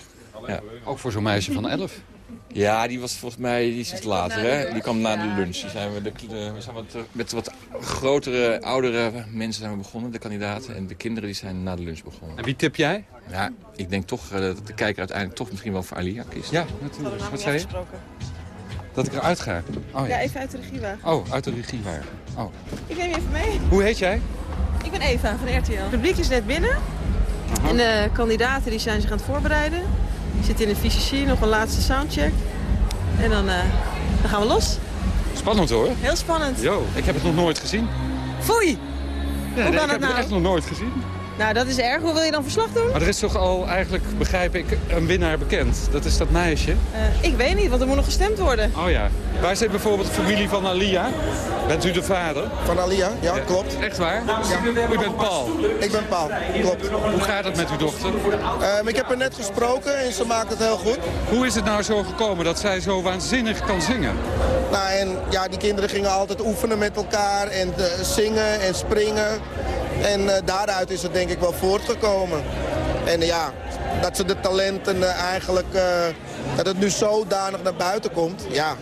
Ja. Ook voor zo'n meisje van 11. Ja, die was volgens mij die is iets later. Hè? Die kwam na de lunch. Die zijn we, de, de- we zijn wat, eh, met wat grotere, oudere mensen zijn we begonnen, de kandidaten. En de kinderen die zijn na de lunch begonnen. En wie tip jij? Ja, ik denk toch eh, dat de kijker uiteindelijk toch misschien wel voor Alia kiest. Ja, natuurlijk. Wat zei je? Dat ik eruit ga? Oh, Ja, ja. even uit de regiewagen. oh uit de regiewagen. Oh. Ik neem je even mee. Hoe heet jij? Ik ben Eva van RTL. Het publiek is net binnen. En de kandidaten die zijn zich aan het voorbereiden. Zitten in een VCC, nog een laatste soundcheck. En dan, eh, dan gaan we los. Spannend hoor. Heel spannend. Yo, ik heb het nog nooit gezien. Foei! Ja, Hoe nee, kan ik het heb nou? het echt nog nooit gezien. Nou, dat is erg. Hoe wil je dan verslag doen? Maar er is toch al eigenlijk, begrijp ik, een winnaar bekend. Dat is dat meisje. Eh, ik weet niet, want er moet nog gestemd worden. Oh ja. Waar zit bijvoorbeeld de familie van Alia? Bent u de vader? Van Alia, ja, klopt. Echt waar? U bent Paul. Ik ben Paul, klopt. Hoe gaat het met uw dochter? Ehm, ik heb haar net gesproken en ze maakt het heel goed. Hoe is het nou zo gekomen dat zij zo waanzinnig kan zingen? Nou, en ja, die kinderen gingen altijd oefenen met elkaar en eh, zingen en springen. En eh, daaruit is het denk ik wel voortgekomen. En ja, dat ze de talenten eh, eigenlijk, eh, dat het nu zodanig naar buiten komt, ja,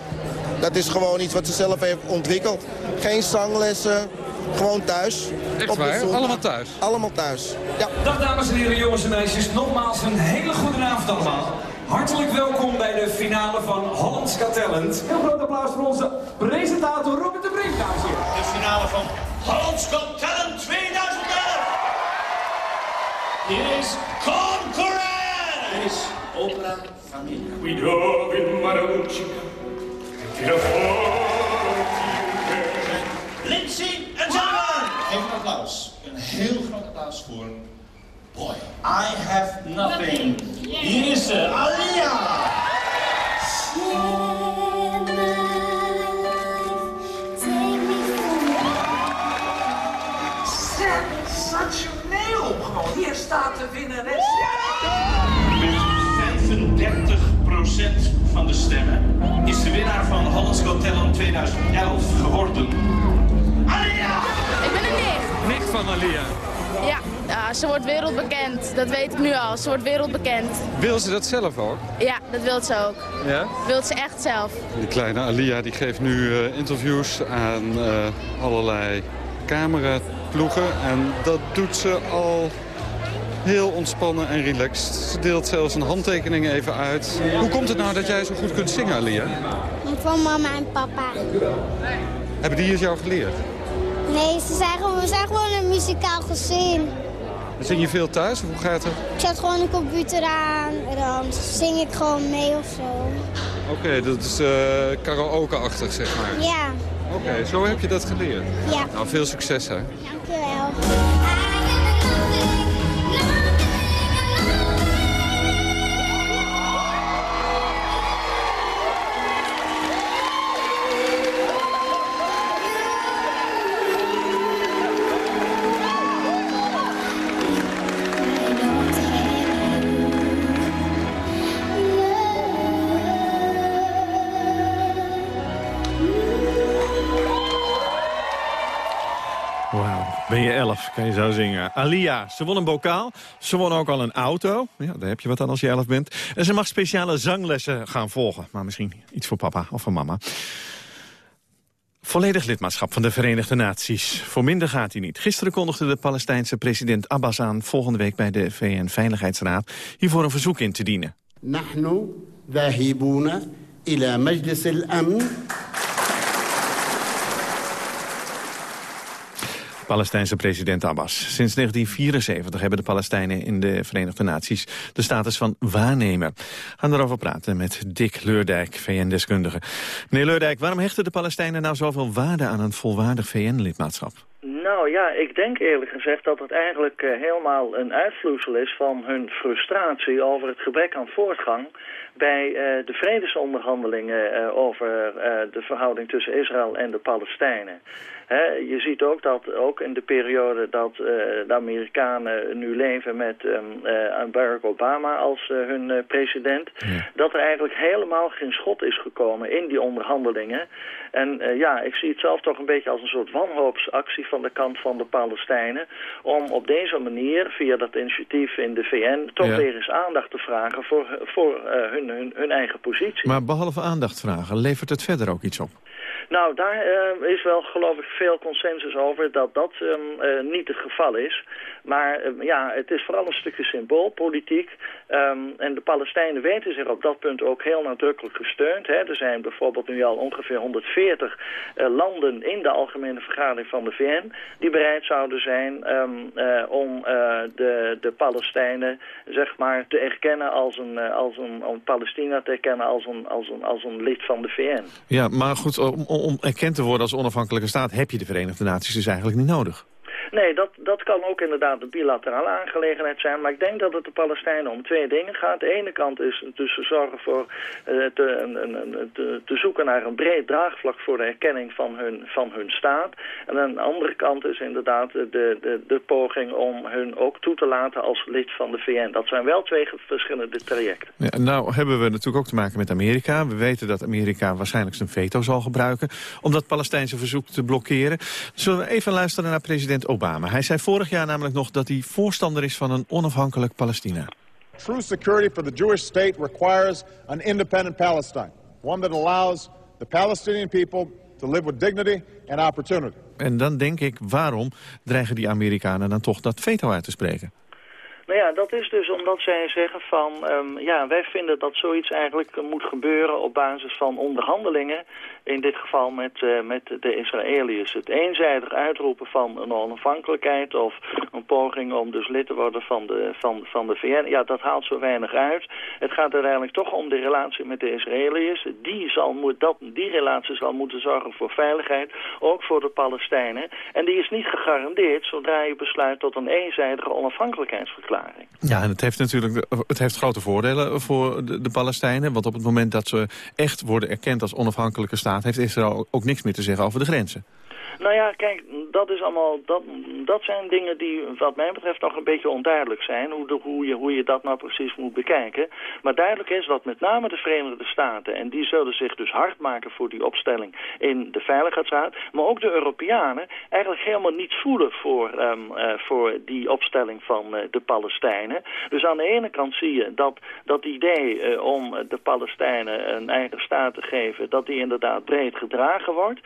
dat is gewoon iets wat ze zelf heeft ontwikkeld. Geen zanglessen, gewoon thuis. Echt Op de waar? Allemaal thuis? Allemaal thuis, ja. Dag dames en heren, jongens en meisjes. Nogmaals een hele goede avond allemaal. Hartelijk welkom bij de finale van Holland's Got Talent. Heel groot applaus voor onze presentator Robert de Brink, dames en heren. De finale van Holland's Got Talent 2011. Hier is Conqueror. Dit is Opera Familia. Guido in Maramucci, tira Lindsay en Zaman. Geef een applaus. Een heel groot applaus voor Boy. I have nothing. Hier is ze, staat de winnares. Met 35% van de stemmen is de winnaar van Holland's Got Talent 2011 geworden. Alia! Ik ben een nicht. Nicht van Alia. Ja, ja, ze wordt wereldbekend. Dat weet ik nu al. Ze wordt wereldbekend. Wil ze dat zelf ook? Ja, dat wil ze ook. Ja? Wil ze echt zelf. Die kleine Alia die geeft nu eh, interviews aan eh, allerlei cameraploegen. En dat doet ze al heel ontspannen en relaxed. Ze deelt zelfs een handtekening even uit. Hoe komt het nou dat jij zo goed kunt zingen, Alia? Van mama en papa. Hebben die het jou geleerd? Nee, ze zijn gewoon, we zijn gewoon een muzikaal gezin. Zing je veel thuis of hoe gaat het? Ik zet gewoon een computer aan en dan zing ik gewoon mee of zo. Oké, dat is eh karaoke-achtig, zeg maar. Ja, Oké, zo heb je dat geleerd. Ja. Nou, veel succes, hè. dankjewel. kan je zo zingen. Alia, ze won een bokaal. Ze won ook al een auto. Ja, daar heb je wat aan als je elf bent. En ze mag speciale zanglessen gaan volgen. Maar misschien iets voor papa of voor mama. Volledig lidmaatschap van de Verenigde Naties. Voor minder gaat hij niet. Gisteren kondigde de Palestijnse president Abbas aan... volgende week bij de VN-veiligheidsraad hiervoor een verzoek in te dienen. نحن ذاهبون إلى مجلس الأمن Palestijnse president Abbas. Sinds 1974 hebben de Palestijnen in de Verenigde Naties de status van waarnemer. We gaan erover praten met Dick Leurdijk, VN-deskundige. Meneer Leurdijk, waarom hechten de Palestijnen nou zoveel waarde aan een volwaardig VN-lidmaatschap? Nou ja, ik denk eerlijk gezegd dat het eigenlijk eh, helemaal een uitvloeisel is van hun frustratie over het gebrek aan voortgang bij eh, de vredesonderhandelingen eh, over de verhouding tussen Israël en de Palestijnen. Hè, je ziet ook dat ook in de periode dat uh, de Amerikanen nu leven met um, uh, Barack Obama als uh, hun president, ja. dat er eigenlijk helemaal geen schot is gekomen in die onderhandelingen. En ja, ik zie het zelf toch een beetje als een soort wanhoopsactie van de kant van de Palestijnen om op deze manier, via dat initiatief in de VN, toch ja. weer eens aandacht te vragen voor, voor hun, hun, hun eigen positie. Maar behalve aandacht vragen, levert het verder ook iets op? Nou, daar uh, is wel geloof ik veel consensus over dat dat um, niet het geval is. Maar uh, ja, het is vooral een stukje symboolpolitiek. Um, en de Palestijnen weten zich op dat punt ook heel nadrukkelijk gesteund. Hè. Er zijn bijvoorbeeld nu al ongeveer 140 landen in de algemene vergadering van de VN... die bereid zouden zijn um, om de, de Palestijnen zeg maar, te erkennen als een, als een, om Palestina te erkennen als een, als, een, als een lid van de VN. Ja, maar goed, om, om erkend te worden als onafhankelijke staat... heb je de Verenigde Naties dus eigenlijk niet nodig. Nee, dat, dat kan ook inderdaad een bilaterale aangelegenheid zijn. Maar ik denk dat het de Palestijnen om twee dingen gaat. De ene kant is dus zorgen voor uh, te, een, te, zoeken naar een breed draagvlak voor de erkenning van hun, van hun staat. En aan de andere kant is inderdaad de, de, de poging om hun ook toe te laten als lid van de VN. Dat zijn wel twee verschillende trajecten. Ja, nou hebben we natuurlijk ook te maken met Amerika. We weten dat Amerika waarschijnlijk zijn veto zal gebruiken om dat Palestijnse verzoek te blokkeren. Zullen we even luisteren naar president Obama? Hij zei vorig jaar namelijk nog dat hij voorstander is van een onafhankelijk Palestina. True security for the Jewish state requires an independent Palestine. One that allows the Palestinian people to live with dignity and opportunity. En dan denk ik, waarom dreigen die Amerikanen dan toch dat veto uit te spreken? Nou ja, dat is dus omdat zij zeggen van... Um, ja, wij vinden dat zoiets eigenlijk moet gebeuren op basis van onderhandelingen. In dit geval met, uh, met de Israëliërs. Het eenzijdig uitroepen van een onafhankelijkheid... of een poging om dus lid te worden van de, van, van de VN... ja, dat haalt zo weinig uit. Het gaat uiteindelijk toch om de relatie met de Israëliërs. Die, zal, moet, dat, die relatie zal moeten zorgen voor veiligheid, ook voor de Palestijnen. En die is niet gegarandeerd zodra je besluit tot een eenzijdige onafhankelijkheidsverklaring. Ja, en het heeft natuurlijk het heeft grote voordelen voor de, de, Palestijnen. Want op het moment dat ze echt worden erkend als onafhankelijke staat... heeft Israël ook niks meer te zeggen over de grenzen. Nou ja, kijk, dat, is allemaal, dat, dat zijn dingen die wat mij betreft nog een beetje onduidelijk zijn. Hoe, de, hoe, je, hoe je dat nou precies moet bekijken. Maar duidelijk is dat met name de Verenigde Staten... en die zullen zich dus hard maken voor die opstelling in de Veiligheidsraad... maar ook de Europeanen eigenlijk helemaal niets voelen voor, um, uh, voor die opstelling van uh, de Palestijnen. Dus aan de ene kant zie je dat dat idee uh, om de Palestijnen een eigen staat te geven... dat die inderdaad breed gedragen wordt...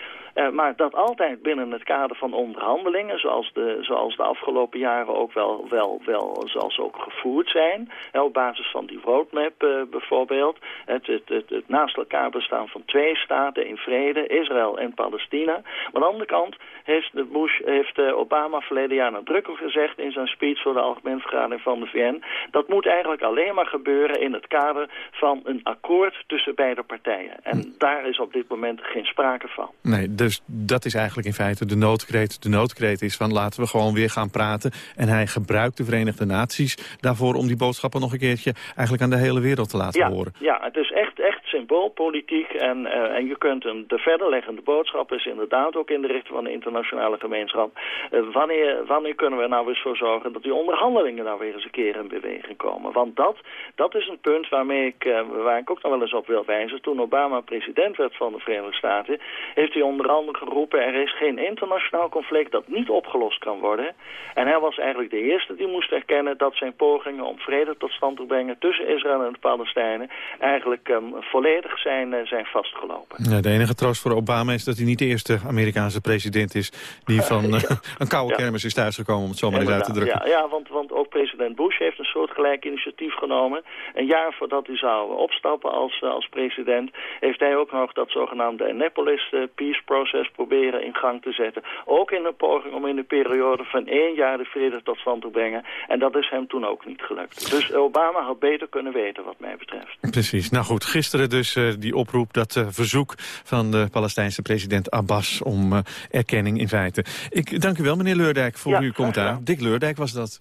maar dat altijd binnen het kader van onderhandelingen, zoals de, zoals de afgelopen jaren ook wel, wel, wel zoals ook gevoerd zijn. op basis van die roadmap uh, bijvoorbeeld. Het, het, het, het, naast elkaar bestaan van twee staten in vrede, Israël en Palestina. Maar aan de andere kant heeft, de Bush, heeft uh, Obama verleden jaar nadrukkelijk gezegd in zijn speech voor de algemene vergadering van de VN. Dat moet eigenlijk alleen maar gebeuren in het kader van een akkoord tussen beide partijen. En hm. daar is op dit moment geen sprake van. Nee, dus dat is eigenlijk in feite de noodkreet. De noodkreet is van laten we gewoon weer gaan praten. En hij gebruikt de Verenigde Naties daarvoor om die boodschappen nog een keertje eigenlijk aan de hele wereld te laten ja, horen. Ja, het is echt, echt symboolpolitiek. En, uh, en je kunt een, de verderleggende boodschap is inderdaad ook in de richting van de internationale gemeenschap. Uh, wanneer, wanneer kunnen we nou eens voor zorgen dat die onderhandelingen nou weer eens een keer in beweging komen? Want dat, dat is een punt waarmee ik, uh, waar ik ook nog wel eens op wil wijzen. Toen Obama president werd van de Verenigde Staten, heeft hij onder andere geroepen er is geen internationaal conflict dat niet opgelost kan worden. En hij was eigenlijk de eerste die moest erkennen dat zijn pogingen om vrede tot stand te brengen tussen Israël en de Palestijnen eigenlijk um, volledig zijn, uh, zijn vastgelopen. Ja, de enige troost voor Obama is dat hij niet de eerste Amerikaanse president is die van uh, een koude ja. kermis is thuisgekomen, om het zo maar eens uit te drukken. Ja, ja want, want ook president Bush heeft een soortgelijk initiatief genomen. Een jaar voordat hij zou opstappen als, uh, als president, heeft hij ook nog dat zogenaamde Annapolis Peace Process proberen in gang te zetten. Ook in een poging om in een periode van één jaar de vrede tot stand te brengen. En dat is hem toen ook niet gelukt. Dus Obama had beter kunnen weten wat mij betreft. Precies. Nou goed, gisteren dus uh, die oproep, dat uh, verzoek van de Palestijnse president Abbas om uh, erkenning in feite. Ik dank u wel, meneer Leurdijk, voor ja, uw commentaar. Dick Leurdijk was dat.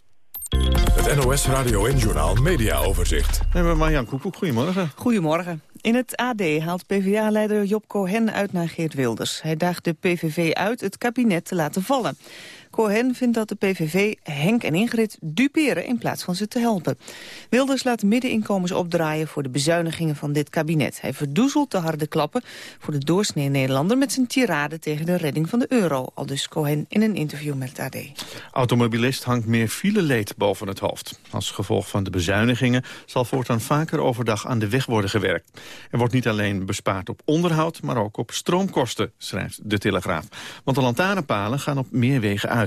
Het NOS Radio en Journal Media Overzicht. We hebben Marjan Koekoek, goedemorgen. Goedemorgen. In het AD haalt PvdA-leider Job Cohen uit naar Geert Wilders. Hij daagt de PVV uit het kabinet te laten vallen. Cohen vindt dat de PVV Henk en Ingrid duperen in plaats van ze te helpen. Wilders laat middeninkomens opdraaien voor de bezuinigingen van dit kabinet. Hij verdoezelt de harde klappen voor de doorsnee Nederlander met zijn tirade tegen de redding van de euro. Al dus Cohen in een interview met het AD. Automobilist hangt meer fileleed boven het hoofd. Als gevolg van de bezuinigingen zal voortaan vaker overdag aan de weg worden gewerkt. Er wordt niet alleen bespaard op onderhoud, maar ook op stroomkosten, schrijft de Telegraaf. Want de lantaarnpalen gaan op meer wegen uit.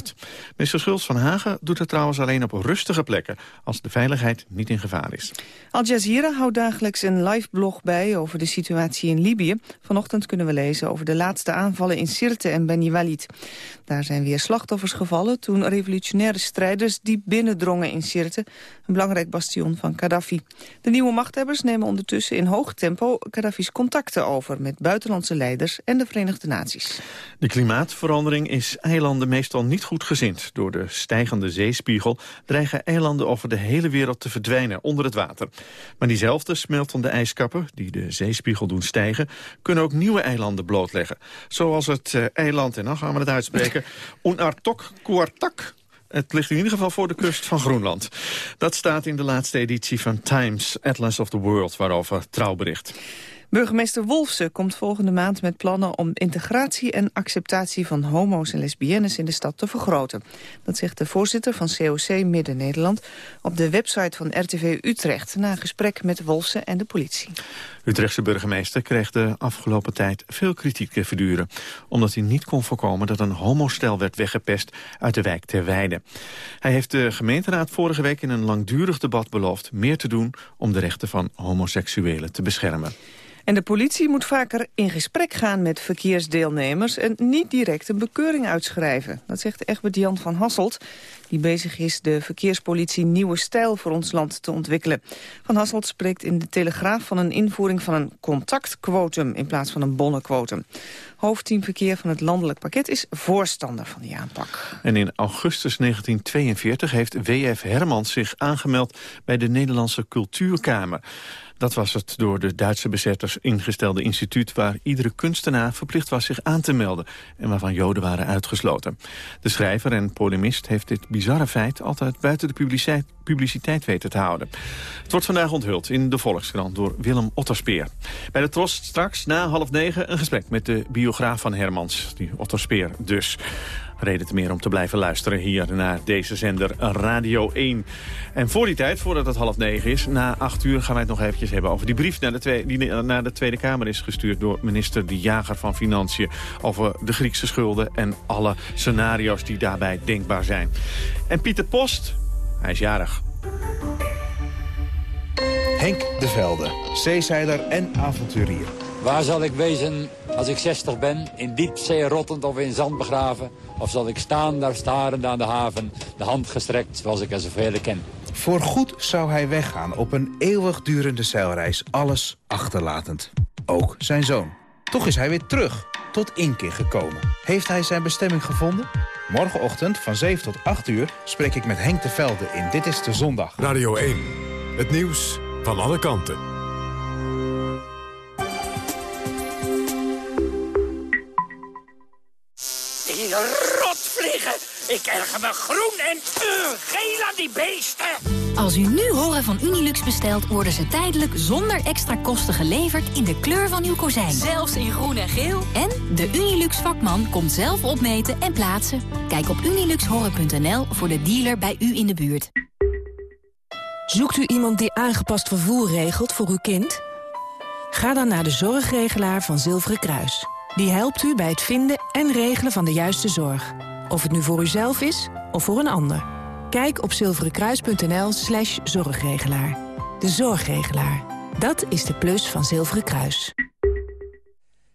Minister Schultz van Hagen doet het trouwens alleen op rustige plekken... als de veiligheid niet in gevaar is. Al Jazeera houdt dagelijks een live blog bij over de situatie in Libië. Vanochtend kunnen we lezen over de laatste aanvallen in Sirte en Beni Walid. Daar zijn weer slachtoffers gevallen toen revolutionaire strijders diep binnendrongen in Sirte, een belangrijk bastion van Gaddafi. De nieuwe machthebbers nemen ondertussen in hoog tempo Gaddafi's contacten over met buitenlandse leiders en de Verenigde Naties. De klimaatverandering is eilanden meestal niet goed gezind. Door de stijgende zeespiegel dreigen eilanden over de hele wereld te verdwijnen onder het water. Maar diezelfde smeltende ijskappen, die de zeespiegel doen stijgen, kunnen ook nieuwe eilanden blootleggen. Zoals het uh, eiland, en dan gaan we het uitspreken, Unartok Kuartak. Het ligt in ieder geval voor de kust van Groenland. Dat staat in de laatste editie van Times, Atlas of the World, waarover Trouw bericht. Burgemeester Wolfsen komt volgende maand met plannen om integratie en acceptatie van homo's en lesbiennes in de stad te vergroten. Dat zegt de voorzitter van COC Midden-Nederland op de website van RTV Utrecht na een gesprek met Wolfsen en de politie. Utrechtse burgemeester kreeg de afgelopen tijd veel kritiek te verduren, omdat hij niet kon voorkomen dat een homostel werd weggepest uit de wijk Ter Weide. Hij heeft de gemeenteraad vorige week in een langdurig debat beloofd meer te doen om de rechten van homoseksuelen te beschermen. En de politie moet vaker in gesprek gaan met verkeersdeelnemers... en niet direct een bekeuring uitschrijven. Dat zegt Egbert Jan van Hasselt, die bezig is de verkeerspolitie nieuwe stijl voor ons land te ontwikkelen. Van Hasselt spreekt in de Telegraaf van een invoering van een contactquotum... in plaats van een bonnenquotum. Hoofdteam Verkeer van het landelijk pakket is voorstander van die aanpak. En in augustus 1942 heeft W.F. Hermans zich aangemeld bij de Nederlandse Cultuurkamer. Dat was het door de Duitse bezetters ingestelde instituut... waar iedere kunstenaar verplicht was zich aan te melden... en waarvan Joden waren uitgesloten. De schrijver en polemist heeft dit bizarre feit... altijd buiten de publiciteit, weten te houden. Het wordt vandaag onthuld in de Volkskrant door Willem Otterspeer. Bij de Tros straks na half negen een gesprek met de biograaf van Hermans. Die Otterspeer dus. Reden te meer om te blijven luisteren hier naar deze zender Radio 1. En voor die tijd, voordat het half negen is, na acht uur gaan wij het nog eventjes hebben over die brief naar de tweede, die naar de Tweede Kamer is gestuurd door minister De Jager van Financiën over de Griekse schulden en alle scenario's die daarbij denkbaar zijn. En Pieter Post, hij is jarig. Henk de Velde, zeezeiler en avonturier. Waar zal ik wezen als ik 60 ben? In diepzee rottend of in zand begraven? Of zal ik staan daar starend aan de haven, de hand gestrekt zoals ik er zoveel ken? Voor goed zou hij weggaan op een eeuwigdurende zeilreis, alles achterlatend. Ook zijn zoon. Toch is hij weer terug, tot inkeer gekomen. Heeft hij zijn bestemming gevonden? Morgenochtend van 7 tot 8 uur spreek ik met Henk de Velde in Dit is de Zondag. Radio 1, het nieuws van alle kanten. Ik erger me groen en uh, geel aan die beesten! Als u nu horen van Unilux bestelt, worden ze tijdelijk zonder extra kosten geleverd in de kleur van uw kozijn. Zelfs in groen en geel. En de Unilux vakman komt zelf opmeten en plaatsen. Kijk op uniluxhoren.nl voor de dealer bij u in de buurt. Zoekt u iemand die aangepast vervoer regelt voor uw kind? Ga dan naar de zorgregelaar van Zilveren Kruis. Die helpt u bij het vinden en regelen van de juiste zorg. Of het nu voor uzelf is of voor een ander. Kijk op zilverenkruis.nl slash zorgregelaar. De zorgregelaar. Dat is de plus van Zilveren Kruis.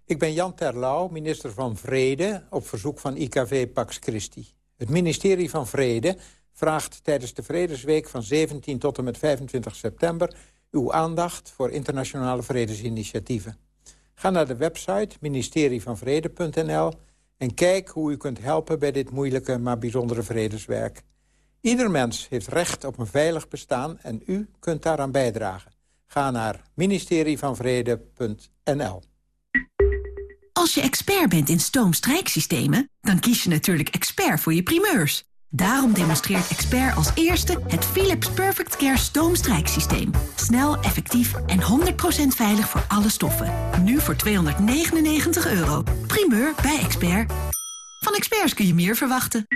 Ik ben Jan Terlouw, minister van Vrede, op verzoek van IKV Pax Christi. Het ministerie van Vrede vraagt tijdens de Vredesweek van 17 tot en met 25 september... uw aandacht voor internationale vredesinitiatieven. Ga naar de website ministerievanvrede.nl en kijk hoe u kunt helpen bij dit moeilijke maar bijzondere vredeswerk. Ieder mens heeft recht op een veilig bestaan en u kunt daaraan bijdragen. Ga naar ministerievanvrede.nl. Als je expert bent in stoomstrijksystemen, dan kies je natuurlijk expert voor je primeurs. Daarom demonstreert expert als eerste het Philips Perfect Care stoomstrijksysteem. Snel, effectief en 100% veilig voor alle stoffen. Nu voor 299 euro. Primeur bij expert. Van experts kun je meer verwachten.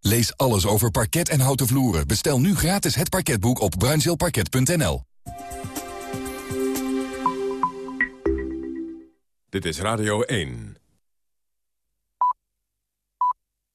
Lees alles over parket en houten vloeren. Bestel nu gratis het parketboek op bruinzeelparket.nl. Dit is Radio 1.